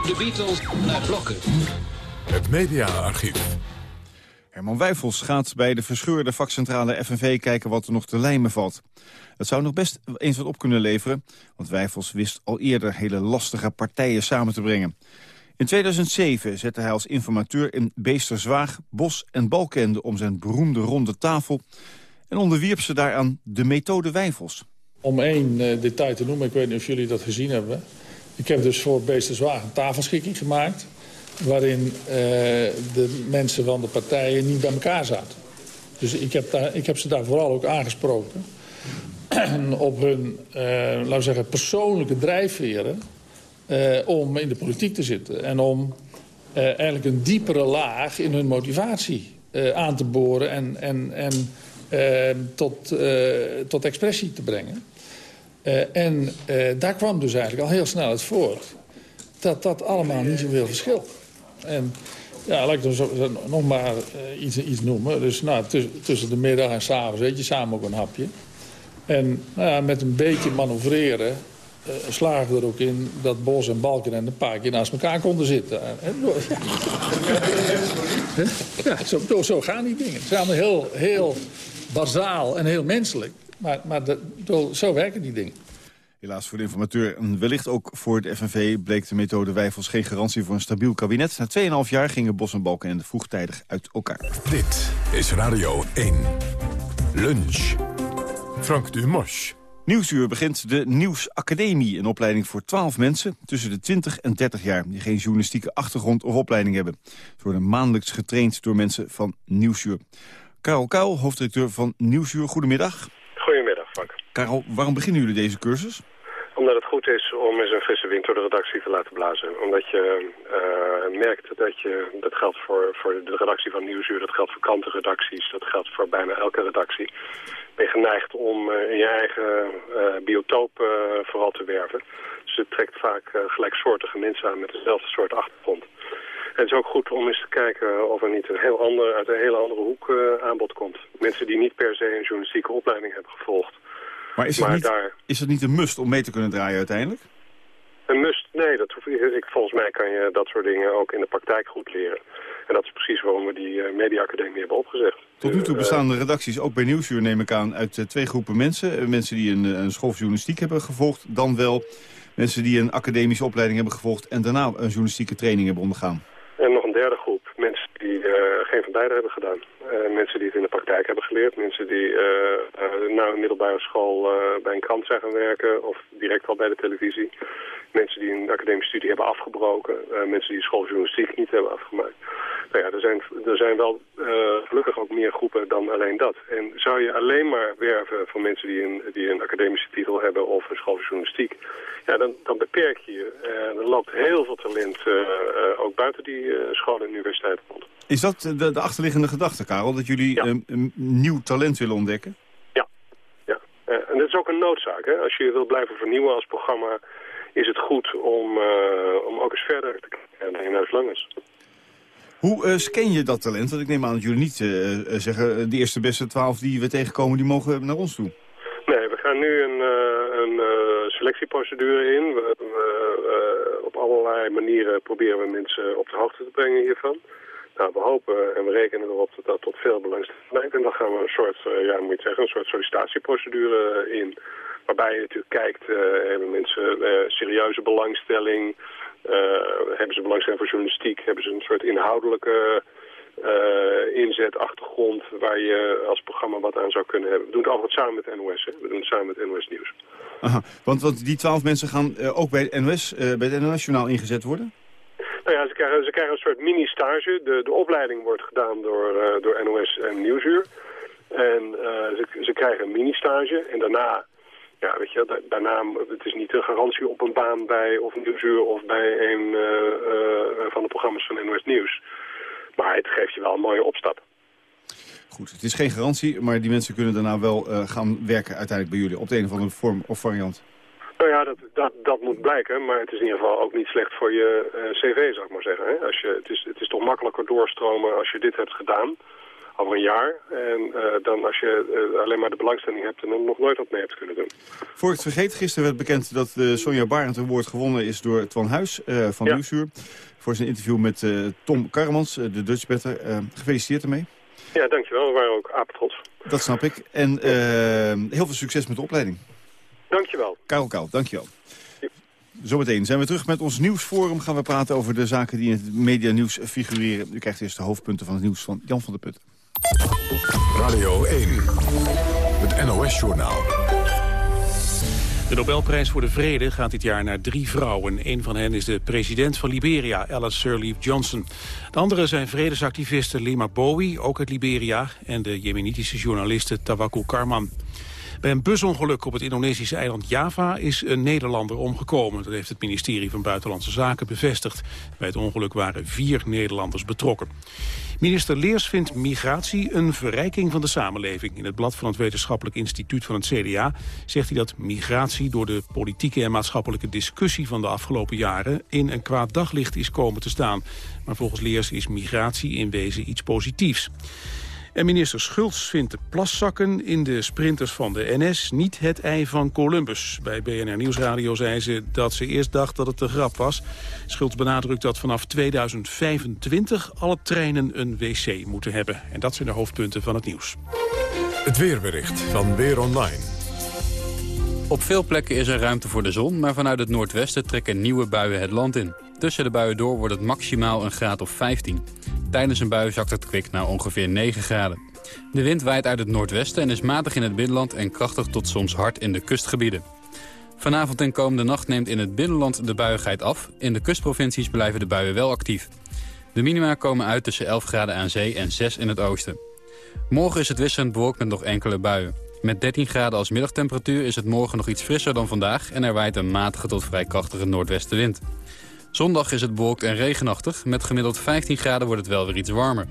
De Beatles naar blokken. Het mediaarchief. Herman Wijfels gaat bij de verscheurde vakcentrale FNV kijken wat er nog te lijmen valt. Dat zou nog best eens wat op kunnen leveren, want Wijfels wist al eerder hele lastige partijen samen te brengen. In 2007 zette hij als informateur in Beesterzwaag, Bos en Balkende om zijn beroemde ronde tafel en onderwierp ze daaraan de methode Wijfels. Om één uh, detail te noemen, ik weet niet of jullie dat gezien hebben. Ik heb dus voor Beesterswaag een tafelschikking gemaakt... waarin uh, de mensen van de partijen niet bij elkaar zaten. Dus ik heb, daar, ik heb ze daar vooral ook aangesproken. op hun, uh, laten we zeggen, persoonlijke drijfveren... om in de politiek te zitten. En om eigenlijk een diepere laag in hun motivatie aan te boren... en, en, en tot, tot expressie te brengen. En daar kwam dus eigenlijk al heel snel het voort dat dat allemaal niet zoveel verschilt. En ja, laat ik dan zo, nog maar uh, iets, iets noemen. Dus nou, tussen de middag en s'avonds eet je samen ook een hapje. En nou ja, met een beetje manoeuvreren slagen we er ook in dat Bos en Balken en de paar keer naast elkaar konden zitten. ja, zo, zo gaan die dingen. Het is allemaal heel, heel bazaal en heel menselijk. Maar, maar de, zo werken die dingen. Helaas voor de informateur en wellicht ook voor de FNV... bleek de methode Wijfels geen garantie voor een stabiel kabinet. Na 2,5 jaar gingen Bos en Balken en vroegtijdig uit elkaar. Dit is Radio 1. Lunch. Frank Dumosch. Nieuwsuur begint de Nieuwsacademie, een opleiding voor 12 mensen tussen de 20 en 30 jaar die geen journalistieke achtergrond of opleiding hebben. Ze worden maandelijks getraind door mensen van Nieuwsuur. Karel Kuil, hoofddirecteur van Nieuwsuur, goedemiddag. Karel, waarom beginnen jullie deze cursus? Omdat het goed is om eens een frisse wind door de redactie te laten blazen. Omdat je uh, merkt dat je, dat geldt voor, voor de redactie van Nieuwsuur, dat geldt voor krantenredacties, dat geldt voor bijna elke redactie. Ben je geneigd om uh, in je eigen uh, biotoop vooral te werven. Dus het trekt vaak gelijksoortige mensen aan met dezelfde soort achtergrond. En het is ook goed om eens te kijken of er niet een heel ander, uit een hele andere hoek aanbod komt. Mensen die niet per se een journalistieke opleiding hebben gevolgd. Maar is het, niet, daar... is het niet een must om mee te kunnen draaien uiteindelijk? Een must? Nee, dat hoef ik, volgens mij kan je dat soort dingen ook in de praktijk goed leren. En dat is precies waarom we die uh, mediaacademie hebben opgezet. Tot nu toe bestaan de redacties, ook bij Nieuwsuur neem ik aan, uit uh, twee groepen mensen. Mensen die een, een school van journalistiek hebben gevolgd, dan wel mensen die een academische opleiding hebben gevolgd en daarna een journalistieke training hebben ondergaan. En nog een derde groep, mensen die geen van beide hebben gedaan. Uh, mensen die het in de praktijk hebben geleerd. Mensen die uh, na een middelbare school bij een krant zijn gaan werken of direct al bij de televisie. Mensen die een academische studie hebben afgebroken. mensen die schooljournalistiek niet hebben afgemaakt. Nou ja, er zijn, er zijn wel gelukkig ook meer groepen dan alleen dat. En zou je alleen maar werven van mensen die een, die een academische titel hebben of een schooljournalistiek, ja, dan, dan beperk je je. er loopt heel veel talent ook buiten die scholen en universiteiten rond. Is dat de, de achterliggende gedachte, Karel? Dat jullie ja. een, een, nieuw talent willen ontdekken? Ja. ja. Uh, en dat is ook een noodzaak. Hè? Als je wilt blijven vernieuwen als programma... is het goed om, uh, om ook eens verder te kijken naar Huis Langens. Hoe uh, scan je dat talent? Want ik neem aan dat jullie niet zeggen... de eerste beste twaalf die we tegenkomen, die mogen naar ons toe. Nee, we gaan nu een, een selectieprocedure in. We, we, op allerlei manieren proberen we mensen op de hoogte te brengen hiervan. Nou, we hopen en we rekenen erop dat dat tot veel belangstelling leidt. En dan gaan we een soort, uh, ja, moet je zeggen, een soort sollicitatieprocedure in. Waarbij je natuurlijk kijkt, uh, hebben mensen serieuze belangstelling? hebben ze belangstelling voor journalistiek? Hebben ze een soort inhoudelijke inzet, achtergrond... waar je als programma wat aan zou kunnen hebben? We doen het altijd samen met NOS, hè? We doen het samen met NOS Nieuws. Aha, want, die twaalf mensen gaan ook bij NOS, bij het NOS-journaal ingezet worden? Nou ja, ze krijgen, ze krijgen een soort mini-stage. De, de opleiding wordt gedaan door, uh, door NOS en Nieuwsuur. En uh, ze, ze krijgen een mini-stage. En daarna, ja, weet je, da daarna, het is niet een garantie op een baan bij of Nieuwsuur of bij een uh, van de programma's van NOS Nieuws. Maar het geeft je wel een mooie opstap. Goed, het is geen garantie, maar die mensen kunnen daarna wel gaan werken uiteindelijk bij jullie op de een of andere vorm of variant. Nou ja, dat, dat, dat moet blijken, maar het is in ieder geval ook niet slecht voor je uh, cv, zou ik maar zeggen. Hè? Als je, het, is, het is toch makkelijker doorstromen als je dit hebt gedaan, over een jaar. En uh, dan als je uh, alleen maar de belangstelling hebt en dan nog nooit wat mee hebt kunnen doen. Voor ik het vergeet, gisteren werd bekend dat uh, Sonja Barend Award gewonnen is door Twan Huis van ja. Nieuwsuur. Voor zijn interview met Tom Karmans, de Dutchbetter. gefeliciteerd ermee. Ja, dankjewel. We waren ook apetrots. Dat snap ik. En heel veel succes met de opleiding. Dankjewel. Karel Koud, dankjewel. Zometeen zijn we terug met ons nieuwsforum. Gaan we praten over de zaken die in het medianieuws figureren. U krijgt eerst de hoofdpunten van het nieuws van Jan van der Putten. Radio 1, het NOS-journaal. De Nobelprijs voor de Vrede gaat dit jaar naar drie vrouwen. Een van hen is de president van Liberia, Alice Sirleaf Johnson. De andere zijn vredesactivisten Lima Bowie, ook uit Liberia... en de jemenitische journaliste Tawakkul Karman. Bij een busongeluk op het Indonesische eiland Java is een Nederlander omgekomen. Dat heeft het ministerie van Buitenlandse Zaken bevestigd. Bij het ongeluk waren vier Nederlanders betrokken. Minister Leers vindt migratie een verrijking van de samenleving. In het blad van het Wetenschappelijk Instituut van het CDA zegt hij dat migratie door de politieke en maatschappelijke discussie van de afgelopen jaren in een kwaad daglicht is komen te staan. Maar volgens Leers is migratie in wezen iets positiefs. En minister Schultz vindt de plaszakken in de sprinters van de NS niet het ei van Columbus. Bij BNR Nieuwsradio zei ze dat ze eerst dacht dat het een grap was. Schultz benadrukt dat vanaf 2025 alle treinen een wc moeten hebben. En dat zijn de hoofdpunten van het nieuws. Het weerbericht van Weer Online. Op veel plekken is er ruimte voor de zon, maar vanuit het noordwesten trekken nieuwe buien het land in. Tussen de buien door wordt het maximaal een graad of 15. Tijdens een bui zakt het kwik naar ongeveer 9 graden. De wind waait uit het noordwesten en is matig in het binnenland... en krachtig tot soms hard in de kustgebieden. Vanavond en komende nacht neemt in het binnenland de buiigheid af. In de kustprovincies blijven de buien wel actief. De minima komen uit tussen 11 graden aan zee en 6 in het oosten. Morgen is het wisselend bewolkt met nog enkele buien. Met 13 graden als middagtemperatuur is het morgen nog iets frisser dan vandaag... en er waait een matige tot vrij krachtige noordwestenwind. Zondag is het bewolkt en regenachtig. Met gemiddeld 15 graden wordt het wel weer iets warmer.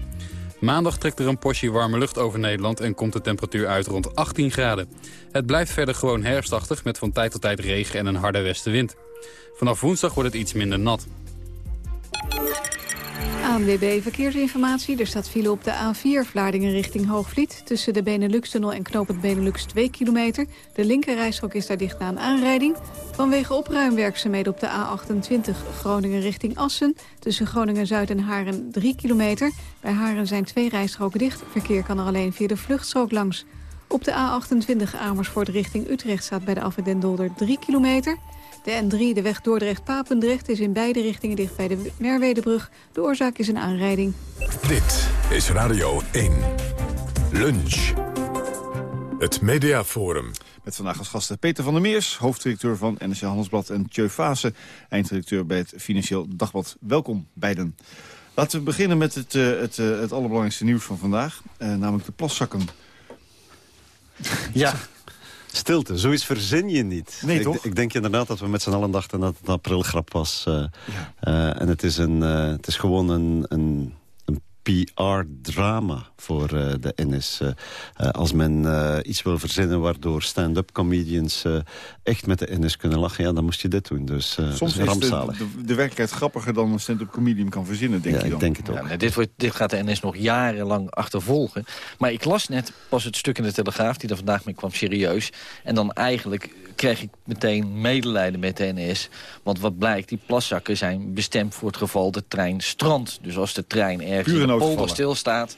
Maandag trekt er een portie warme lucht over Nederland en komt de temperatuur uit rond 18 graden. Het blijft verder gewoon herfstachtig met van tijd tot tijd regen en een harde westenwind. Vanaf woensdag wordt het iets minder nat. ANWB Verkeersinformatie. Er staat file op de A4 Vlaardingen richting Hoogvliet. Tussen de Benelux-tunnel en knooppunt Benelux 2 kilometer. De linkerrijstrook is daar dicht na een aanrijding. Vanwege opruimwerkzaamheden op de A28 Groningen richting Assen. Tussen Groningen-Zuid en Haren 3 kilometer. Bij Haren zijn twee rijstroken dicht. Verkeer kan er alleen via de vluchtstrook langs. Op de A28 Amersfoort richting Utrecht staat bij de Dolder 3 kilometer. De N3, de weg Dordrecht-Papendrecht, is in beide richtingen dicht bij de Merwedebrug. De oorzaak is een aanrijding. Dit is Radio 1. Lunch. Het Mediaforum. Met vandaag als gasten Peter van der Meers, hoofddirecteur van NSC Handelsblad... en Tjeu Fase, einddirecteur bij het Financieel Dagblad. Welkom beiden. Laten we beginnen met het, uh, het, uh, het allerbelangrijkste nieuws van vandaag. Uh, namelijk de plaszakken. Ja, Stilte, zoiets verzin je niet. Nee, toch? Ik denk inderdaad dat we met z'n allen dachten dat het een aprilgrap was. Uh, ja. uh, en het is, een, uh, het is gewoon een, een PR-drama voor de NS. als men iets wil verzinnen waardoor stand-up comedians echt met de NS kunnen lachen... ja, dan moest je dit doen. Dus, Soms is de, de, de, werkelijkheid grappiger dan een stand-up comedian kan verzinnen, denk ja, je dan. ik denk het ook. Ja, nou, dit, wordt, dit gaat de NS nog jarenlang achtervolgen. Maar ik las net pas het stuk in de Telegraaf, die er vandaag mee kwam, serieus. En dan eigenlijk kreeg ik meteen medelijden met de NS. Want wat blijkt, die plaszakken zijn bestemd voor het geval de trein strandt. Dus als de trein ergens in de polder stilstaat,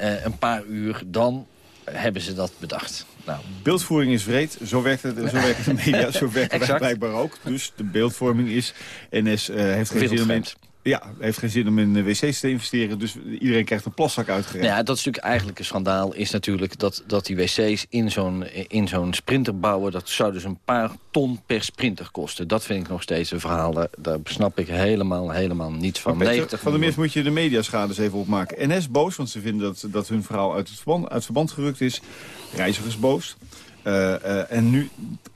uh, een paar uur, dan hebben ze dat bedacht. Nou. Beeldvoering is vreed, zo werkt, het, zo werkt de media, zo werken wij blijkbaar ook. Dus de beeldvorming is, NS uh, heeft geen zin ja, heeft geen zin om in wc's te investeren. Dus iedereen krijgt een plaszak uitgereikt. Nou ja, dat is natuurlijk eigenlijk een schandaal. Is natuurlijk dat, dat die wc's in zo'n in zo'n sprinter bouwen... dat zou dus een paar ton per sprinter kosten. Dat vind ik nog steeds een verhaal. Daar, daar snap ik helemaal, helemaal niets van. Peter, 90 van de meest moet je de mediaschades even opmaken. NS boos, want ze vinden dat, dat hun verhaal uit, het verband, uit verband gerukt is. Reizigers boos. Uh, uh, en nu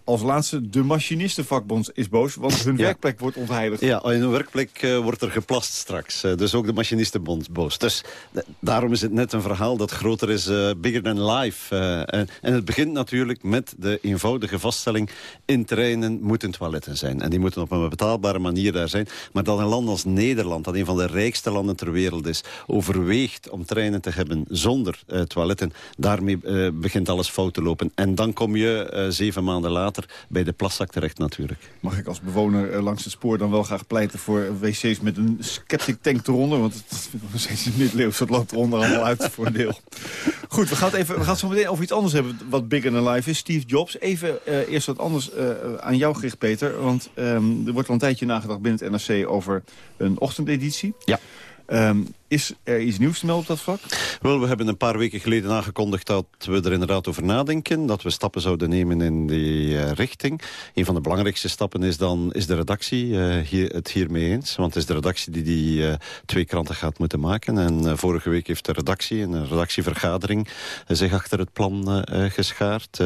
als laatste, de machinistenvakbond is boos, want hun werkplek wordt ontheiligd. Ja, in hun werkplek eh, wordt er geplast straks. Eh, dus ook de machinistenbond boos. Dus daarom is het net een verhaal dat groter is, uh, bigger than life. En, en, het begint natuurlijk met de eenvoudige vaststelling... in treinen moeten toiletten zijn. En die moeten op een betaalbare manier daar zijn. Maar dat een land als Nederland, dat een van de rijkste landen ter wereld is... overweegt om treinen te hebben zonder toiletten... daarmee begint alles fout te lopen. En dan kom je zeven maanden later bij de plaszak terecht natuurlijk. Mag ik als bewoner eh, langs het spoor dan wel graag pleiten voor wc's met een sceptic tank eronder? Want het is steeds in middeleeuws, dat loopt er onder allemaal uit voor een deel. Goed, we gaan, het even, we gaan het zo meteen over iets anders hebben wat bigger than life is. Steve Jobs. Even uh, eerst wat anders uh, aan jou gericht, Peter. Want um, er wordt al een tijdje nagedacht binnen het NRC over een ochtendeditie. Ja. Um, is er iets nieuws te op dat vlak? Wel, we hebben een paar weken geleden aangekondigd dat we er inderdaad over nadenken. Dat we stappen zouden nemen in die uh, richting. Een van de belangrijkste stappen is dan is de redactie hier, het hiermee eens. Want het is de redactie die die uh, twee kranten gaat moeten maken. En vorige week heeft de redactie, een redactievergadering, zich achter het plan geschaard.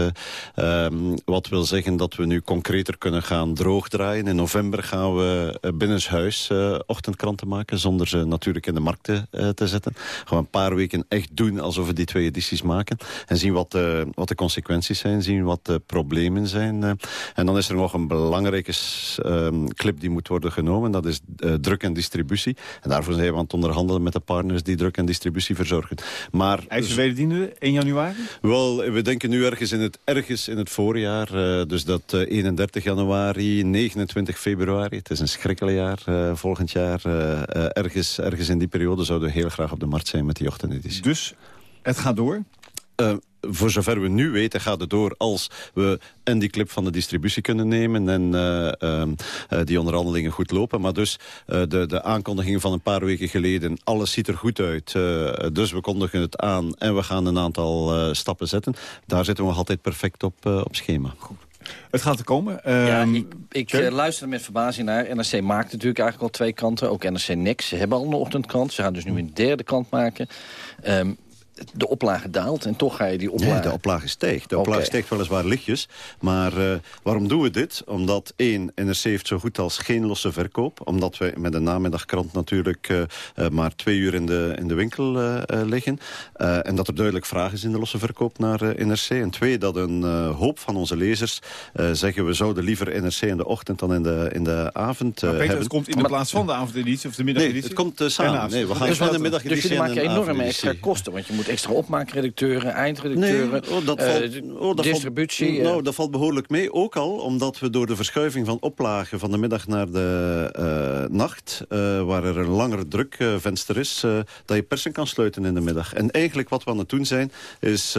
Um, wat wil zeggen dat we nu concreter kunnen gaan droogdraaien. In november gaan we binnenshuis ochtendkranten maken, zonder ze natuurlijk in de markt te, uh, te zetten. Gewoon een paar weken echt doen alsof we die twee edities maken. En zien wat, uh, wat de consequenties zijn, zien wat de problemen zijn. Uh. En dan is er nog een belangrijke ehm, clip die moet worden genomen. Dat is druk en distributie. En daarvoor zijn we aan het onderhandelen met de partners die druk en distributie verzorgen. Maar, IJzer wederdiende 1 januari? Wel, we denken nu ergens in het, ergens in het voorjaar. dus dat 31 januari, 29 februari. Het is een schrikkeljaar volgend jaar. ergens, ergens in die periode zouden we heel graag op de markt zijn met die ochtendeditie. Dus het gaat door? Uh, voor zover we nu weten gaat het door als we en die clip van de distributie kunnen nemen en uh, uh, die onderhandelingen goed lopen. Maar dus de, de aankondiging van een paar weken geleden, alles ziet er goed uit. dus we kondigen het aan en we gaan een aantal stappen zetten. Daar zitten we altijd perfect op, op schema. Goed. Het gaat er komen. ja, ik, ik uh, luister met verbazing naar. NRC maakt natuurlijk eigenlijk al twee kanten. Ook NRC Next. Ze hebben al een ochtendkrant. Ze gaan dus nu een derde krant maken. Um, de oplage daalt en toch ga je die oplage... Nee, de oplage steeg. De oplage okay. steekt weliswaar lichtjes. Maar uh, waarom doen we dit? Omdat één, NRC heeft zo goed als geen losse verkoop. Omdat we met een namiddagkrant natuurlijk uh, uh, maar twee uur in de, in de winkel liggen. en dat er duidelijk vraag is in de losse verkoop naar NRC. En twee, dat een hoop van onze lezers zeggen... we zouden liever NRC in de ochtend dan in de, in de avond maar Peter, hebben. het komt in de plaats van de avondeditie of de middageditie? Nee, het komt samen. Nee, we gaan dus van de middageditie Dus jullie maken enorme extra kosten, want je moet extra opmaakredacteuren, eindredacteuren, nee, oh, dat valt, uh, oh, dat distributie. Valt, nou, dat valt behoorlijk mee. Ook al omdat we door de verschuiving van oplagen van de middag naar de uh, nacht... Uh, waar er een langer drukvenster is, dat je persen kan sluiten in de middag. En eigenlijk wat we aan het doen zijn, is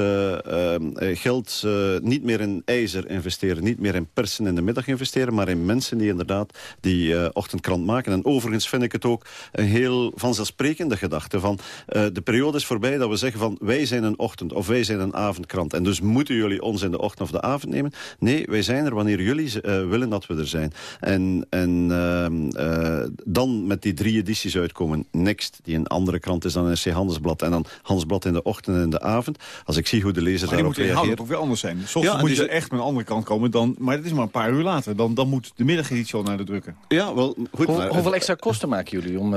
geld niet meer in ijzer investeren. Niet meer in persen in de middag investeren, maar in mensen die inderdaad die ochtendkrant maken. En overigens vind ik het ook een heel vanzelfsprekende gedachte. Van, de periode is voorbij dat we zeggen van wij zijn een ochtend of wij zijn een avondkrant. En dus moeten jullie ons in de ochtend of de avond nemen. Nee, wij zijn er wanneer jullie uh, willen dat we er zijn. En, en uh, uh, dan met die drie edities uitkomen. Next, die een andere krant is dan NRC Handelsblad. En dan Handelsblad in de ochtend en in de avond. Als ik zie hoe de lezer maar daarop reageert. Maar ook weer anders zijn. Soms ja, moet je echt met een andere krant komen. Dan, maar het is maar een paar uur later. Dan, dan moet de middageditie al naar de drukker. Ja, wel goed. Hoe, maar, hoeveel extra kosten maken jullie? Om,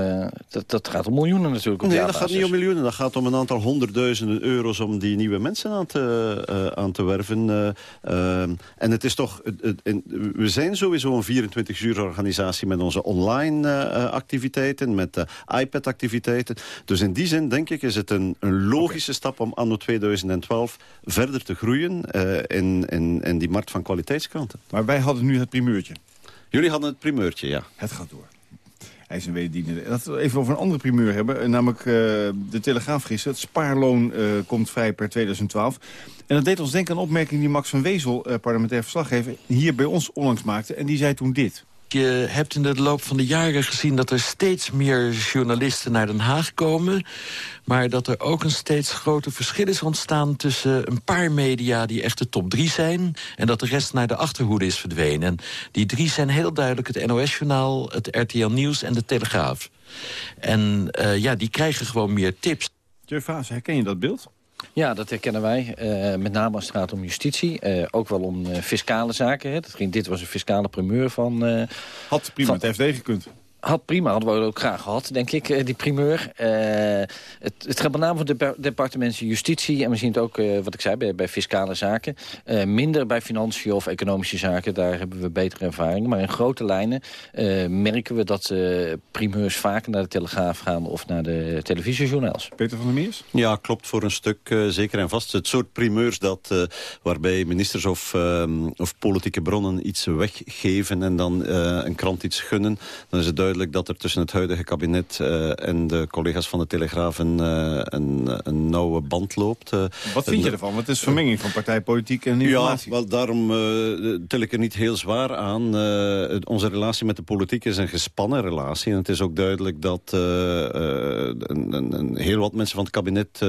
dat, dat gaat om miljoenen natuurlijk. Op nee, dat gaat niet om miljoenen. Dat gaat om een aantal honderdduizenden euro's om die nieuwe mensen aan te, uh, aan te werven. Uh, uh, en het is toch... we zijn sowieso een 24 uur organisatie met onze online activiteiten, met iPad-activiteiten. Dus in die zin, denk ik, is het een, een logische okay. stap om anno 2012 verder te groeien in, in, in die markt van kwaliteitskranten. Maar wij hadden nu het primeurtje. Jullie hadden het primeurtje, ja. Het gaat door. Hij is een wederdienende. Dat we even over een andere primeur hebben. Namelijk uh, de Telegraaf gisteren. Het spaarloon uh, komt vrij per 2012. En dat deed ons denken aan een opmerking die Max van Wezel, parlementair verslaggever, hier bij ons onlangs maakte. En die zei toen dit. Je hebt in de loop van de jaren gezien dat er steeds meer journalisten naar Den Haag komen. Maar dat er ook een steeds groter verschil is ontstaan tussen een paar media die echt de top drie zijn. En dat de rest naar de achterhoede is verdwenen. En die drie zijn heel duidelijk het NOS-journaal, het RTL Nieuws en de Telegraaf. En uh, ja, die krijgen gewoon meer tips. Jeff Vaas, herken je dat beeld? Ja, dat herkennen wij. Uh, met name als het gaat om justitie. Uh, ook wel om uh, fiscale zaken. Hè. Dat ging, dit was een fiscale primeur van... Had prima van, het FD gekund had prima, hadden we ook graag gehad, denk ik, eh, die primeur. Uh, het, het gaat met name voor de departementen justitie... en we zien het ook, uh, wat ik zei, bij, bij fiscale zaken. Uh, minder bij financiën of economische zaken, daar hebben we betere ervaringen. Maar in grote lijnen merken we dat primeurs vaker naar de Telegraaf gaan... of naar de televisiejournaals. Peter van der Meers? Ja, klopt voor een stuk, zeker en vast. Het soort primeurs dat, waarbij ministers of, ehm, of politieke bronnen iets weggeven... en dan een krant iets gunnen, dan is het duidelijk dat er tussen het huidige kabinet uh, en de collega's van de Telegraaf een, uh, een, een, nauwe band loopt. Uh, Wat vind je ervan? Want het is vermenging van partijpolitiek en informatie. Ja, wel, daarom tel ik er niet heel zwaar aan. onze relatie met de politiek is een gespannen relatie. En het is ook duidelijk dat een, een, heel wat mensen van het kabinet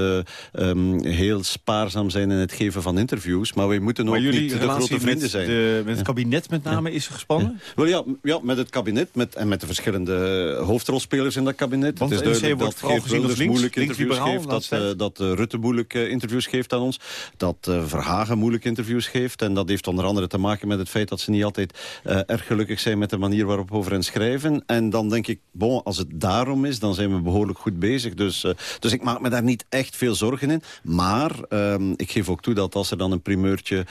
um, heel spaarzaam zijn in het geven van interviews. Maar wij moeten maar ook niet de grote vrienden zijn. De, met het kabinet met name is gespannen? Ja. Wel ja, ja, met het kabinet met, en met de verschillende de hoofdrolspelers in dat kabinet. Want het is duidelijk dat Geert Wilders moeilijke interviews geeft. Dat, uh, dat uh, Rutte moeilijke interviews geeft aan ons. Dat uh, Verhagen moeilijke interviews geeft. En dat heeft onder andere te maken met het feit dat ze niet altijd erg gelukkig zijn met de manier waarop we over hen schrijven. En dan denk ik, bon, als het daarom is, dan zijn we behoorlijk goed bezig. Dus, dus ik maak me daar niet echt veel zorgen in. Maar ehm, ik geef ook toe dat als er dan een primeurtje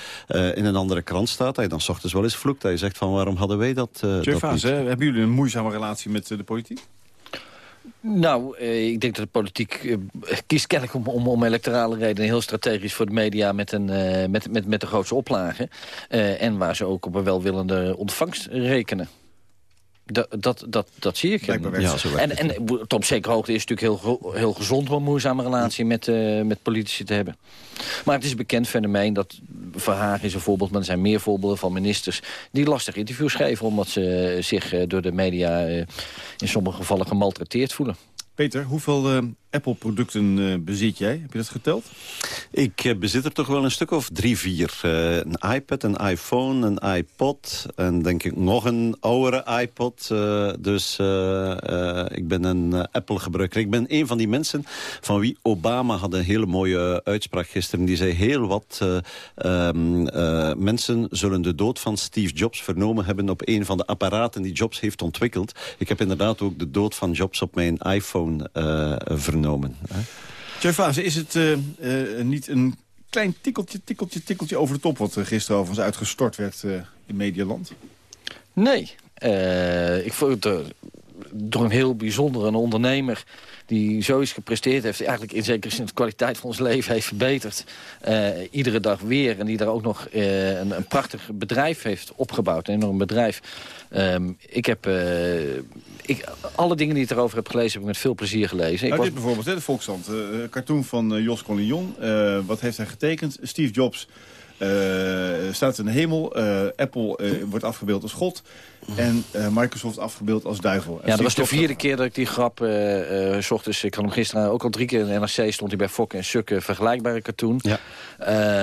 in een andere krant staat, dat je dan s ochtends wel eens vloekt. Dat je zegt van waarom hadden wij dat, dat niet? hebben jullie een moeizame relatie met de politiek? Nou, eh, ik denk dat de politiek eh, kiest kennelijk om, om, om electorale redenen... heel strategisch voor de media met, een, met, met, met de grootste oplagen. En waar ze ook op een welwillende ontvangst rekenen. Dat, dat, dat, dat zie ik. Ja, en, en tot zekere hoogte is het natuurlijk heel, heel gezond... om een moeizame relatie met, uh, met politici te hebben. Maar het is een bekend fenomeen dat... Verhagen is een voorbeeld, maar er zijn meer voorbeelden van ministers... die lastig interviews geven omdat ze zich uh, door de media... Uh, in sommige gevallen gemaltreteerd voelen. Peter, hoeveel Apple-producten uh, bezit jij? Heb je dat geteld? Ik uh, bezit er toch wel een stuk of drie, vier. Uh, een iPad, een iPhone, een iPod... en denk ik nog een oudere iPod. dus ik ben een Apple-gebruiker. Ik ben een van die mensen van wie Obama had een hele mooie uitspraak gisteren. Die zei heel wat um, mensen zullen de dood van Steve Jobs vernomen hebben... op een van de apparaten die Jobs heeft ontwikkeld. Ik heb inderdaad ook de dood van Jobs op mijn iPhone vernomen genomen. Is het uh, uh, niet een klein tikkeltje, tikkeltje, tikkeltje over de top... wat gisteren overigens uitgestort werd uh, in Medialand? Nee. ik vond het door een heel bijzondere een ondernemer die zoiets gepresteerd heeft... eigenlijk in zekere zin de kwaliteit van ons leven heeft verbeterd. Uh, iedere dag weer. En die daar ook nog uh, een, een, prachtig bedrijf heeft opgebouwd. Een enorm bedrijf. Um, ik heb... Uh, ik, alle dingen die ik erover heb gelezen, heb ik met veel plezier gelezen. Nou, ik dit bijvoorbeeld, hè, de Volkskrant. Uh, cartoon van Jos Collignon. wat heeft hij getekend? Steve Jobs staat in de hemel. Apple wordt afgebeeld als God. En uh, Microsoft afgebeeld als duivel. Ja, dat was de vierde keer dat ik die grap uh, uh, zocht. Dus ik had hem gisteren ook al drie keer in de NRC... stond hij bij Fokke en Sukke, vergelijkbare cartoon. Ja.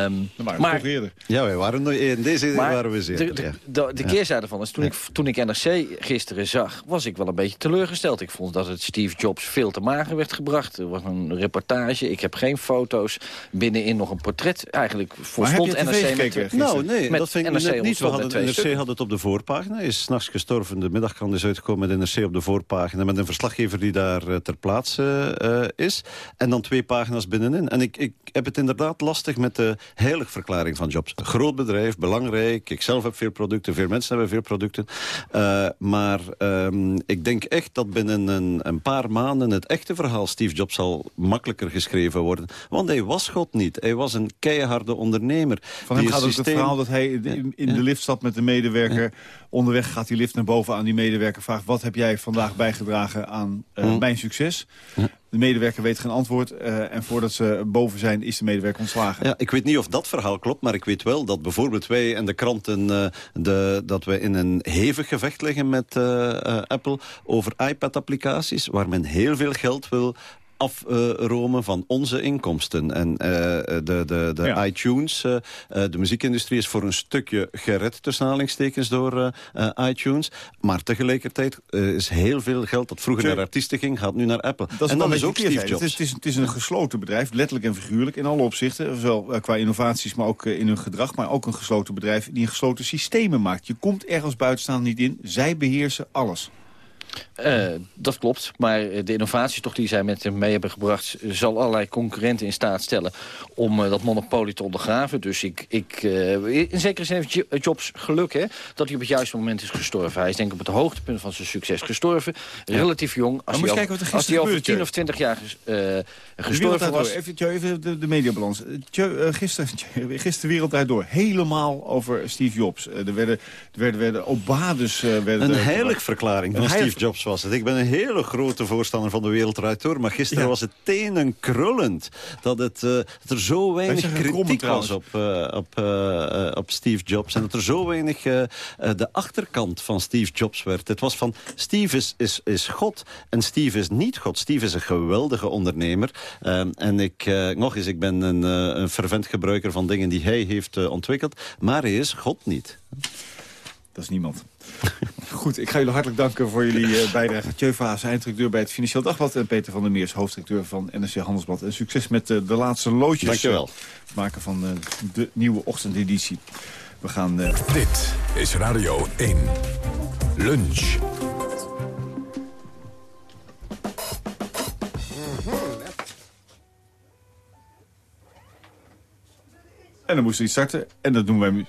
Um, maar, eerder. Ja, wij waren in deze waren we zeer. De, de, de, de keerzijde van is, toen, ik, toen ik NRC gisteren zag... was ik wel een beetje teleurgesteld. Ik vond dat het Steve Jobs veel te mager werd gebracht. Er was een reportage, ik heb geen foto's. Binnenin nog een portret. Eigenlijk volstond NRC met... Nou, nee, met dat vind ik NRC niet. We hadden, NRC had het op de voorpagina. Is s'nachts gestorven. De middagkrant is uitgekomen met NRC op de voorpagina... met een verslaggever die daar uh, ter plaatse uh, is. En dan twee pagina's binnenin. En ik, ik heb het inderdaad lastig met de heiligverklaring van Jobs. Groot bedrijf, belangrijk. Ik zelf heb veel producten, veel mensen hebben veel producten. Uh, maar um, ik denk echt dat binnen een, een, paar maanden... het echte verhaal Steve Jobs zal makkelijker geschreven worden. Want hij was God niet. Hij was een keiharde ondernemer. Van hem gaat ook het verhaal dat hij in, de lift zat met de medewerker... Onderweg gaat die lift naar boven aan die medewerker. Vraagt, wat heb jij vandaag bijgedragen aan uh, mijn succes? De medewerker weet geen antwoord. Uh, en voordat ze boven zijn, is de medewerker ontslagen. Ja, ik weet niet of dat verhaal klopt. Maar ik weet wel dat bijvoorbeeld wij en de kranten... Uh, de, dat we in een hevig gevecht liggen met Apple... over iPad-applicaties, waar men heel veel geld wil afromen van onze inkomsten. En de, de, de iTunes, de muziekindustrie is voor een stukje gered, tussen aanhalingstekens, door iTunes. Maar tegelijkertijd is heel veel geld dat vroeger naar artiesten ging, gaat nu naar Apple. Dat is en dan is ook Steve Jobs. Het is, het, is, het is een gesloten bedrijf, letterlijk en figuurlijk, in alle opzichten. Zowel qua innovaties, maar ook in hun gedrag. Maar ook een gesloten bedrijf die een gesloten systemen maakt. Je komt ergens buitenstaand niet in. Zij beheersen alles. Uh, dat klopt, maar de innovaties toch die zij met hem mee hebben gebracht... zal allerlei concurrenten in staat stellen om uh, dat monopolie te ondergraven. Dus ik, ik, uh, in zekere zin heeft Jobs geluk hè, dat hij op het juiste moment is gestorven. Hij is denk ik op het hoogtepunt van zijn succes gestorven. Ja. Relatief jong. Als, hij, kijken als hij over 10 of 20 jaar gestorven was... Even, even de, de mediabalans. Gisteren, gisteren Wereld Door. Helemaal over Steve Jobs. er werden, er werden, werden obades... werden een heilig verklaring van Steve Jobs was het. Ik ben een hele grote voorstander van de Door. Maar gisteren was het tenen krullend dat, het, uh, dat er zo weinig kritiek was op, uh, op, uh, op Steve Jobs. En dat er zo weinig de achterkant van Steve Jobs werd. Het was van Steve is, is, is God en Steve is niet God. Steve is een geweldige ondernemer. en ik, nog eens, ik ben een, een fervent gebruiker van dingen die hij heeft ontwikkeld. Maar hij is God niet. Dat is niemand. Goed, ik ga jullie hartelijk danken voor jullie uh, bijdrage. Tjeu Haas, eindredacteur bij het Financieel Dagblad... en Peter van der Meers, hoofdredacteur van NSC Handelsblad. En succes met uh, de laatste loodjes. Dankjewel. Het maken van uh, de nieuwe ochtendeditie. We gaan... Dit is Radio 1. Lunch. En dan moesten we iets starten. En dat doen wij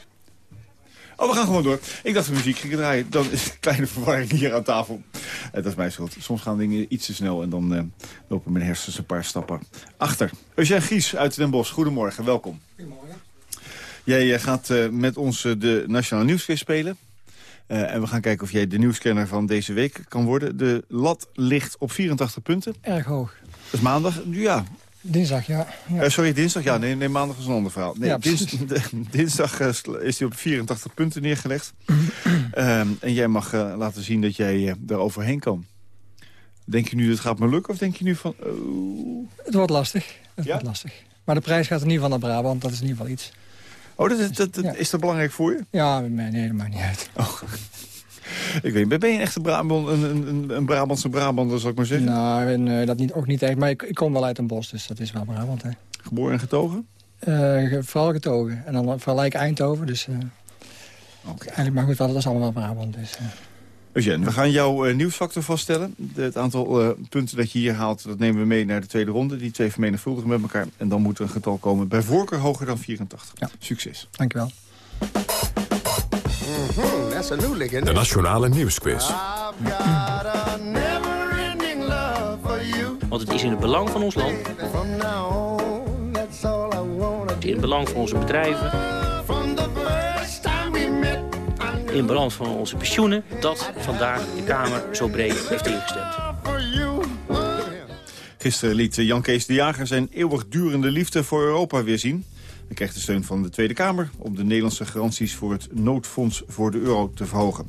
Oh, we gaan gewoon door. Ik dacht de muziek ging draaien. Dan is een kleine verwarring hier aan tafel. Uh, dat is mijn schuld. Soms gaan dingen iets te snel en dan uh, lopen mijn hersens een paar stappen achter. Eugène Gies uit Den Bosch, goedemorgen, welkom. Goedemorgen. Jij uh, gaat met ons de Nationale Nieuwsquiz spelen. en we gaan kijken of jij de nieuwscanner van deze week kan worden. De lat ligt op 84 punten. Erg hoog. Dat is maandag. Ja, Dinsdag, ja. ja. Uh, sorry, dinsdag? Ja, nee, nee, maandag is een ander verhaal. Nee, ja, dins, dinsdag uh, is hij op 84 punten neergelegd. um, en jij mag uh, laten zien dat jij daar overheen kan. Denk je nu dat het gaat me lukken of denk je nu van... Oh... Het wordt lastig. Het ja? wordt lastig. Maar de prijs gaat in ieder geval naar Brabant. Dat is in ieder geval iets. Oh, dat, dat, dat, ja. is dat belangrijk voor je? Ja, nee, dat maakt niet uit. Oh. Ik weet ben je een echte Brabant, een, een, een Brabantse Brabander, zal ik maar zeggen? Nou, uh, dat niet, ook niet echt, maar ik, ik, kom wel uit een bos, dus dat is wel Brabant, hè. Geboren en getogen? Uh, vooral getogen. En dan vooral like Eindhoven, dus... Uh, okay. Eigenlijk, maar goed, dat is allemaal Brabant, dus... Eugène, we gaan jouw uh, nieuwsfactor vaststellen. het aantal uh, punten dat je hier haalt, dat nemen we mee naar de tweede ronde. Die twee vermenigvuldigen met elkaar. En dan moet er een getal komen bij voorkeur hoger dan 84. Ja. Succes. Dankjewel. De Nationale Nieuwsquiz. Want het is in het belang van ons land. In het belang van onze bedrijven. In het belang van onze pensioenen. Dat vandaag de Kamer zo breed heeft ingestemd. Gisteren liet Jan Kees de Jager zijn eeuwigdurende liefde voor Europa weer zien. Hij krijgt de steun van de Tweede Kamer om de Nederlandse garanties voor het noodfonds voor de euro te verhogen.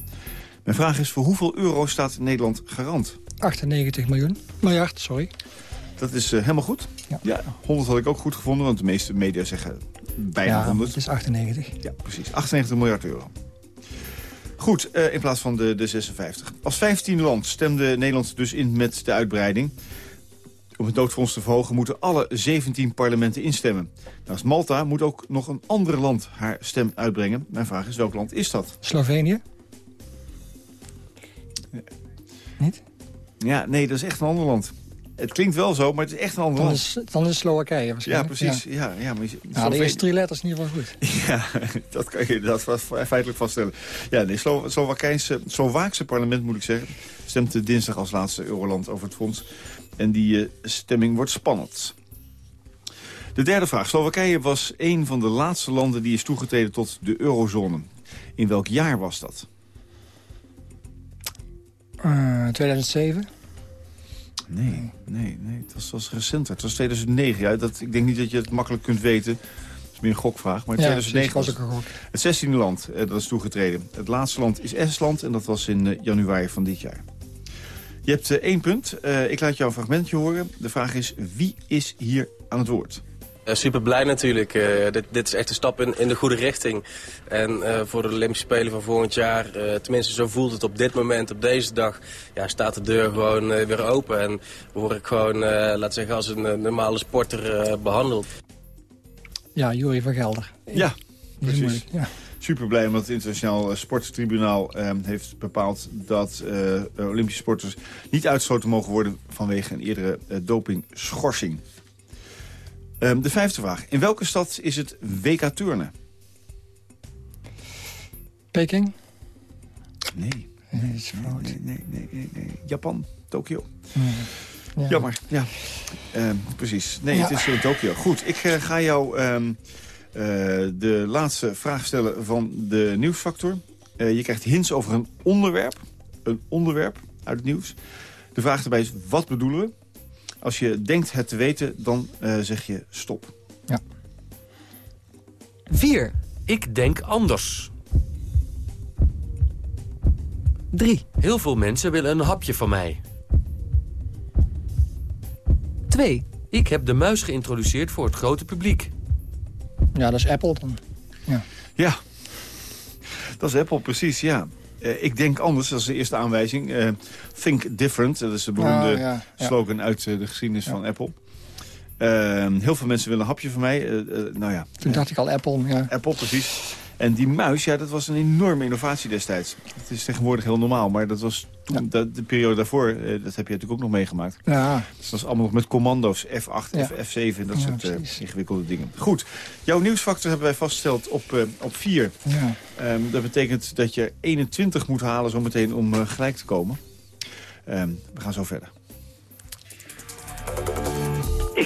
Mijn vraag is, voor hoeveel euro staat Nederland garant? 98 miljoen. Miljard, sorry. Dat is uh, helemaal goed. Ja. ja. 100 had ik ook goed gevonden, want de meeste media zeggen bijna ja, 100. het is 98. Ja, precies. 98 miljard euro. Goed, uh, in plaats van de, de 56. Als 15 land stemde Nederland dus in met de uitbreiding. Om het noodfonds te verhogen moeten alle 17 parlementen instemmen. Naast Malta moet ook nog een ander land haar stem uitbrengen. Mijn vraag is, welk land is dat? Slovenië? Niet? Ja, nee, dat is echt een ander land. Het klinkt wel zo, maar het is echt een ander dan land. Is, dan is Slowakije waarschijnlijk. Ja, precies. Ja. Ja, ja, maar nou, de eerste drie letters in ieder geval goed. Ja, dat kan je dat feitelijk vaststellen. Ja, nee, Slo Slowakijnse, Slovaakse parlement, moet ik zeggen... stemt dinsdag als laatste Euroland over het fonds. En die uh, stemming wordt spannend. De derde vraag. Slowakije was een van de laatste landen die is toegetreden tot de eurozone. In welk jaar was dat? Uh, 2007. Nee, nee, nee. Het was, was recenter. Het was 2009. Ja, dat, ik denk niet dat je het makkelijk kunt weten. Dat is meer een gokvraag. Maar in ja, 2009 was, was gok. het 16e land eh, dat is toegetreden. Het laatste land is Estland en dat was in januari van dit jaar. Je hebt eh, één punt. Eh, ik laat jou een fragmentje horen. De vraag is, wie is hier aan het woord? Uh, super blij natuurlijk. Uh, dit, dit, is echt een stap in, in de goede richting. En uh, voor de Olympische Spelen van volgend jaar, tenminste zo voelt het op dit moment, op deze dag, ja, staat de deur gewoon weer open. En word ik gewoon, laat zeggen, als een normale sporter behandeld. Ja, Jury van Gelder. Ja, precies. Ja. Super blij omdat het Internationaal Sporttribunaal heeft bepaald dat Olympische sporters niet uitgesloten mogen worden vanwege een eerdere dopingschorsing. Um, de vijfde vraag. In welke stad is het WK turnen? Peking? Nee. Nee, nee, nee, nee, nee, nee. Japan, Tokio. Ja. Jammer, ja. Um, precies. Nee, ja. het is Tokio. Goed, ik uh, ga jou um, de laatste vraag stellen van de nieuwsfactor. Uh, je krijgt hints over een onderwerp. Een onderwerp uit het nieuws. De vraag erbij is, wat bedoelen we? Als je denkt het te weten, dan uh, zeg je stop. Ja. 4. Ik denk anders. 3. Heel veel mensen willen een hapje van mij. 2. Ik heb de muis geïntroduceerd voor het grote publiek. Ja, dat is Apple dan. Ja. Ja, dat is Apple, precies, ja. Uh, ik denk anders, dat is de eerste aanwijzing. Uh, think different, dat is de beroemde ja, ja. slogan uit uh, de geschiedenis van Apple. Heel veel mensen willen een hapje van mij. nou ja. Toen dacht ik al Apple, ja. Apple, precies. En die muis, ja, dat was een enorme innovatie destijds. Het is tegenwoordig heel normaal, maar dat was toen, dat, de periode daarvoor, eh, dat heb je natuurlijk ook nog meegemaakt. Ja. Dus dat was allemaal nog met commando's, F8, Ja. F, F7, dat Ja, soort eh, ingewikkelde dingen. Goed, jouw nieuwsfactor hebben wij vastgesteld op, eh, op 4. Ja. Ehm, dat betekent dat je 21 moet halen zometeen om gelijk te komen. Ehm, we gaan zo verder.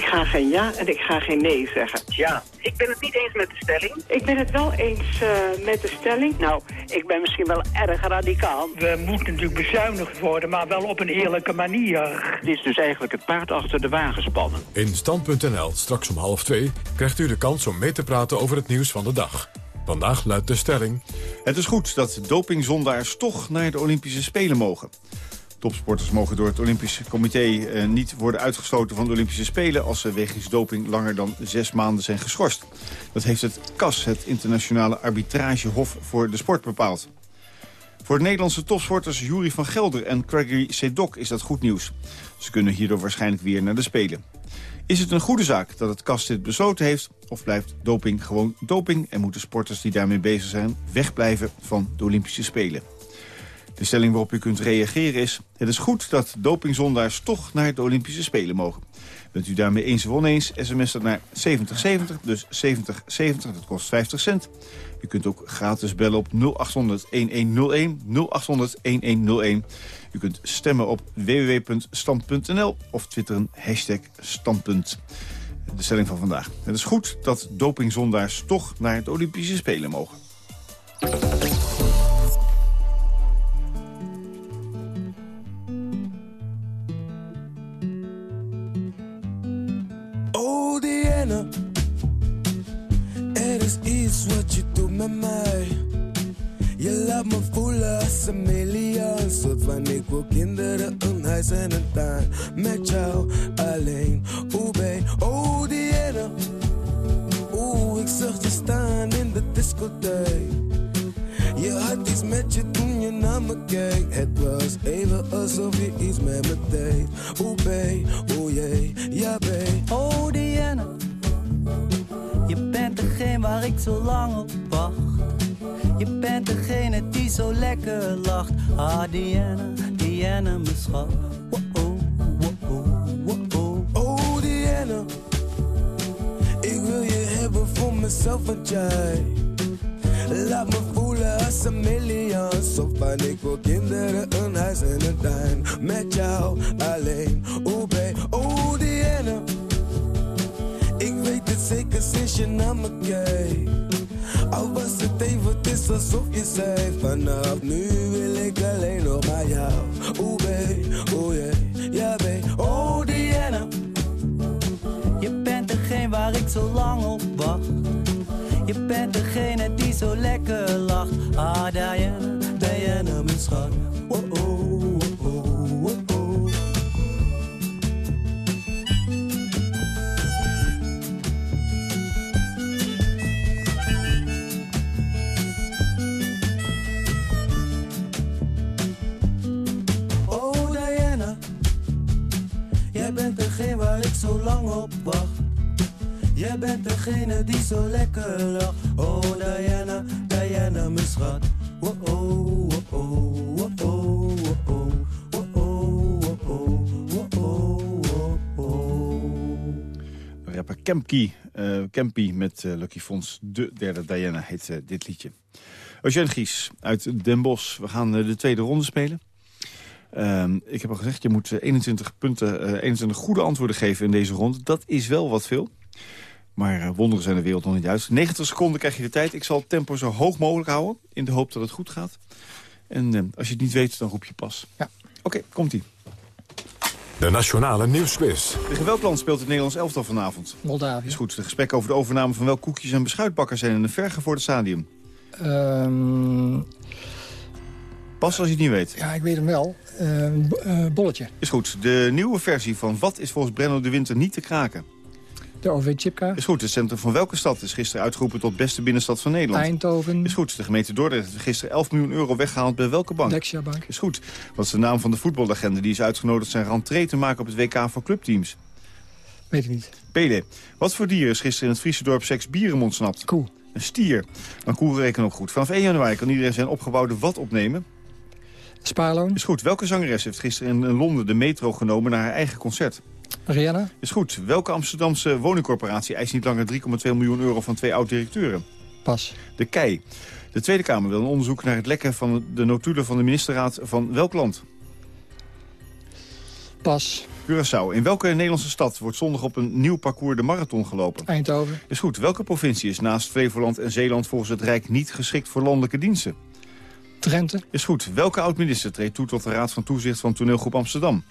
Ik ga geen ja en ik ga geen nee zeggen. Ja, ik ben het niet eens met de stelling. Ik ben het wel eens eh, met de stelling. Nou, ik ben misschien wel erg radicaal. We moeten natuurlijk bezuinigd worden, maar wel op een eerlijke manier. Dit is dus eigenlijk het paard achter de wagen spannen. In Stand.nl, straks om half twee, krijgt u de kans om mee te praten over het nieuws van de dag. Vandaag luidt de stelling... Het is goed dat dopingzondaars toch naar de Olympische Spelen mogen. Topsporters mogen door het Olympisch Comité eh, niet worden uitgesloten van de Olympische Spelen... als ze wegens doping langer dan zes maanden zijn geschorst. Dat heeft het CAS, het Internationale Arbitragehof voor de Sport, bepaald. Voor de Nederlandse topsporters Jury van Gelder en Gregory Sedok is dat goed nieuws. Ze kunnen hierdoor waarschijnlijk weer naar de Spelen. Is het een goede zaak dat het CAS dit besloten heeft... of blijft doping gewoon doping... en moeten sporters die daarmee bezig zijn wegblijven van de Olympische Spelen? De stelling waarop u kunt reageren is... het is goed dat dopingzondaars toch naar de Olympische Spelen mogen. Bent u daarmee eens of oneens, sms dat naar 7070, dus 7070, dat kost 50 cent. U kunt ook gratis bellen op 0800-1101, 0800-1101. U kunt stemmen op www.stand.nl of twitteren hashtag standpunt. De stelling van vandaag. Het is goed dat dopingzondaars toch naar de Olympische Spelen mogen. Wil kinderen, een huis en een tuin. Met jou alleen, oeh babe. Oh Diana, oeh ik zag je staan in de discotheek. Je had iets met je toen je naar me keek. Het was even alsof je iets met me deed. Oeh babe, oeh jee, ja babe. Oh Diana, je bent degene waar ik zo lang op wacht. Je bent degene die zo lekker lacht. Ah Diana, Diana mijn schat. Wow, Oh Diana, ik wil je hebben voor mezelf want jij Laat me voelen als een miljoen Zo van ik wil kinderen, een huis en een tuin. Met jou alleen, oh babe, oh Diana. Ik weet het zeker sinds je naar me kijkt Al was het even, het is alsof je zei Vanaf nu wil ik alleen nog maar jou Oh babe, oh yeah, ja babe, oh Diana Je bent degene waar ik zo lang op wacht. Je bent degene die zo lekker lacht. Ah Diana, Diana mijn schat. Oh oh. Lekker lacht. Oh Diana, Diana, mijn schat. Oh oh, oh oh, oh oh, oh oh, oh oh, oh oh. Rapper Kempky, uh, Kempy met uh, Lucky Fons, de derde Diana, heet uh, dit liedje. Eugène Gies uit Den Bosch. We gaan de tweede ronde spelen. Uh, ik heb al gezegd, je moet 21 punten, 21 goede antwoorden geven in deze ronde. Dat is wel wat veel. Maar wonderen zijn de wereld nog niet uit. 90 seconden krijg je de tijd. Ik zal het tempo zo hoog mogelijk houden. In de hoop dat het goed gaat. En als je het niet weet, dan roep je pas. Ja. Oké, okay, komt-ie. De Nationale Nieuwsquiz. Tegen welk land speelt het Nederlands elftal vanavond? Moldavië. Is goed. De gesprekken over de overname van welk koekjes en beschuitbakker zijn in een vergevorderd stadium. Um... Pas als je het niet weet. Ja, ik weet hem wel. Uh, uh, bolletje. Is goed. De nieuwe versie van Wat is volgens Brenno de Winter niet te kraken? De OV-chipkaart. Is goed. Het centrum van welke stad is gisteren uitgeroepen tot beste binnenstad van Nederland? Eindhoven. Is goed. De gemeente Dordrecht heeft gisteren 11 miljoen euro weggehaald bij welke bank? Dexia Bank. Is goed. Wat is de naam van de voetballegende die is uitgenodigd zijn rentree te maken op het WK voor clubteams? Weet ik niet. Pede. Wat voor dier is gisteren in het Friese dorp Seks Bieren ontsnapt? Koe. Een stier. Maar koe rekenen ook goed. Vanaf 1 januari kan iedereen zijn opgebouwde wat opnemen? Spaarloon. Is goed. Welke zangeres heeft gisteren in Londen de metro genomen naar haar eigen concert? Rihanna. Is goed. Welke Amsterdamse woningcorporatie eist niet langer 3,2 miljoen euro van twee oud-directeuren? Pas. De KEI. De Tweede Kamer wil een onderzoek naar het lekken van de notulen van de ministerraad van welk land? Pas. Curaçao. In welke Nederlandse stad wordt zondag op een nieuw parcours de marathon gelopen? Eindhoven. Is goed. Welke provincie is naast Flevoland en Zeeland volgens het Rijk niet geschikt voor landelijke diensten? Drenthe. Is goed. Welke oud-minister treedt toe tot de Raad van Toezicht van toneelgroep Amsterdam?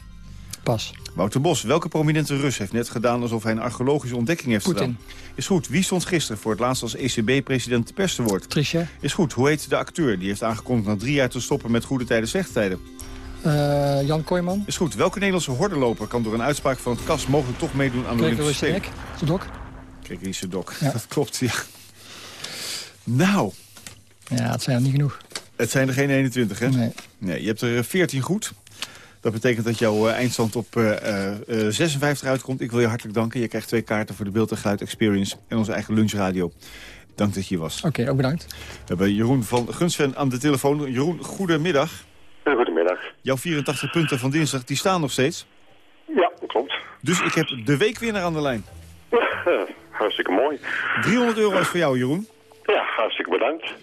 Pas. Wouter Bos, welke prominente Rus heeft net gedaan alsof hij een archeologische ontdekking heeft Putin. gedaan? Is goed. Wie stond gisteren voor het laatst als ECB-president te pers te? Trichet. Is goed. Hoe heet de acteur die heeft aangekondigd na drie jaar te stoppen met goede tijden, slechte tijden? Uh, Jan Kooijman. Is goed. Welke Nederlandse hordenloper kan door een uitspraak van het KAS mogelijk toch meedoen aan de Olympische Spelen? Dok. Kijk, Dok. Ja. Dat klopt, ja. Nou. Ja, het zijn er niet genoeg. Het zijn er geen 21, hè? Nee. nee je hebt er 14 goed. Dat betekent dat jouw eindstand op uh, uh, 56 uitkomt. Ik wil je hartelijk danken. Je krijgt twee kaarten voor de Beeld en Geluid Experience... en onze eigen lunchradio. Dank dat je hier was. Oké, okay, ook bedankt. We hebben Jeroen van Gunsven aan de telefoon. Jeroen, goedemiddag. Goedemiddag. Jouw 84 punten van dinsdag, die staan nog steeds? Ja, klopt. Dus ik heb de weekwinnaar aan de lijn. hartstikke mooi. 300 euro is voor jou, Jeroen. Ja, hartstikke bedankt.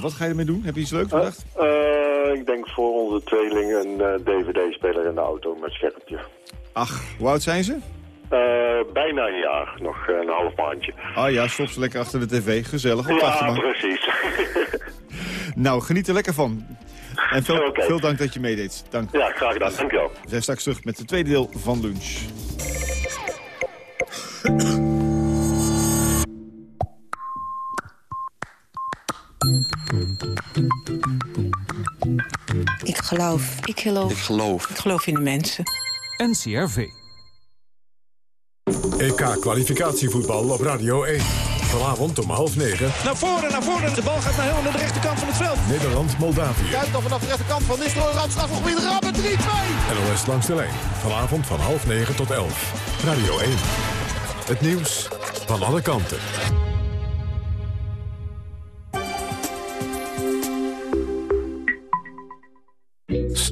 Wat ga je ermee doen? Heb je iets leuks bedacht? Uh, uh, ik denk voor onze tweeling een uh, dvd-speler in de auto met schermpje. Ach, hoe oud zijn ze? bijna een jaar, nog een half maandje. Ah ja, stop ze lekker achter de tv. Gezellig op Ja, precies. nou, geniet er lekker van. En veel, okay. veel dank dat je meedeed. Dank. Ja, graag gedaan. Dank je wel. We zijn straks terug met het tweede deel van lunch. Ik geloof. Ik geloof. Ik geloof. Ik geloof in de mensen. NCRV. EK-kwalificatievoetbal op Radio 1. Vanavond om half negen. Naar voren, naar voren. De bal gaat naar helemaal naar de rechterkant van het veld. Nederland-Moldavië. Kuit dan vanaf de rechterkant van Nistelrooy. Ramstraf nog weer rammen. 3-2. NOS langs de lijn. Vanavond van half negen tot elf. Radio 1. Het nieuws van alle kanten.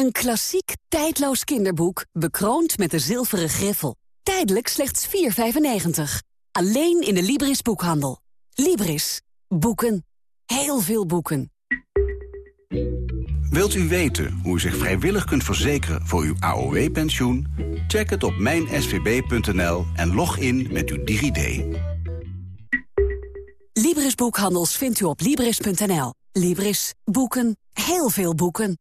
Een klassiek, tijdloos kinderboek, bekroond met de zilveren griffel. Tijdelijk slechts 4,95. Alleen in de Libris boekhandel. Libris. Boeken. Heel veel boeken. Wilt u weten hoe u zich vrijwillig kunt verzekeren voor uw AOW-pensioen? Check het op mijnsvb.nl en log in met uw DigiD. Libris Boekhandels vindt u op Libris.nl. Libris. Boeken. Heel veel boeken.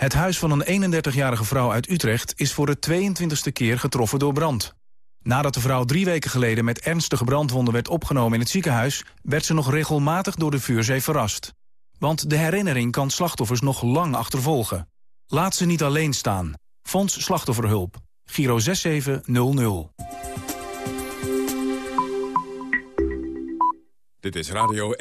Het huis van een 31-jarige vrouw uit Utrecht is voor de 22e keer getroffen door brand. Nadat de vrouw drie weken geleden met ernstige brandwonden werd opgenomen in het ziekenhuis... werd ze nog regelmatig door de vuurzee verrast. Want de herinnering kan slachtoffers nog lang achtervolgen. Laat ze niet alleen staan. Fonds Slachtofferhulp. Giro 6700. Dit is Radio 1.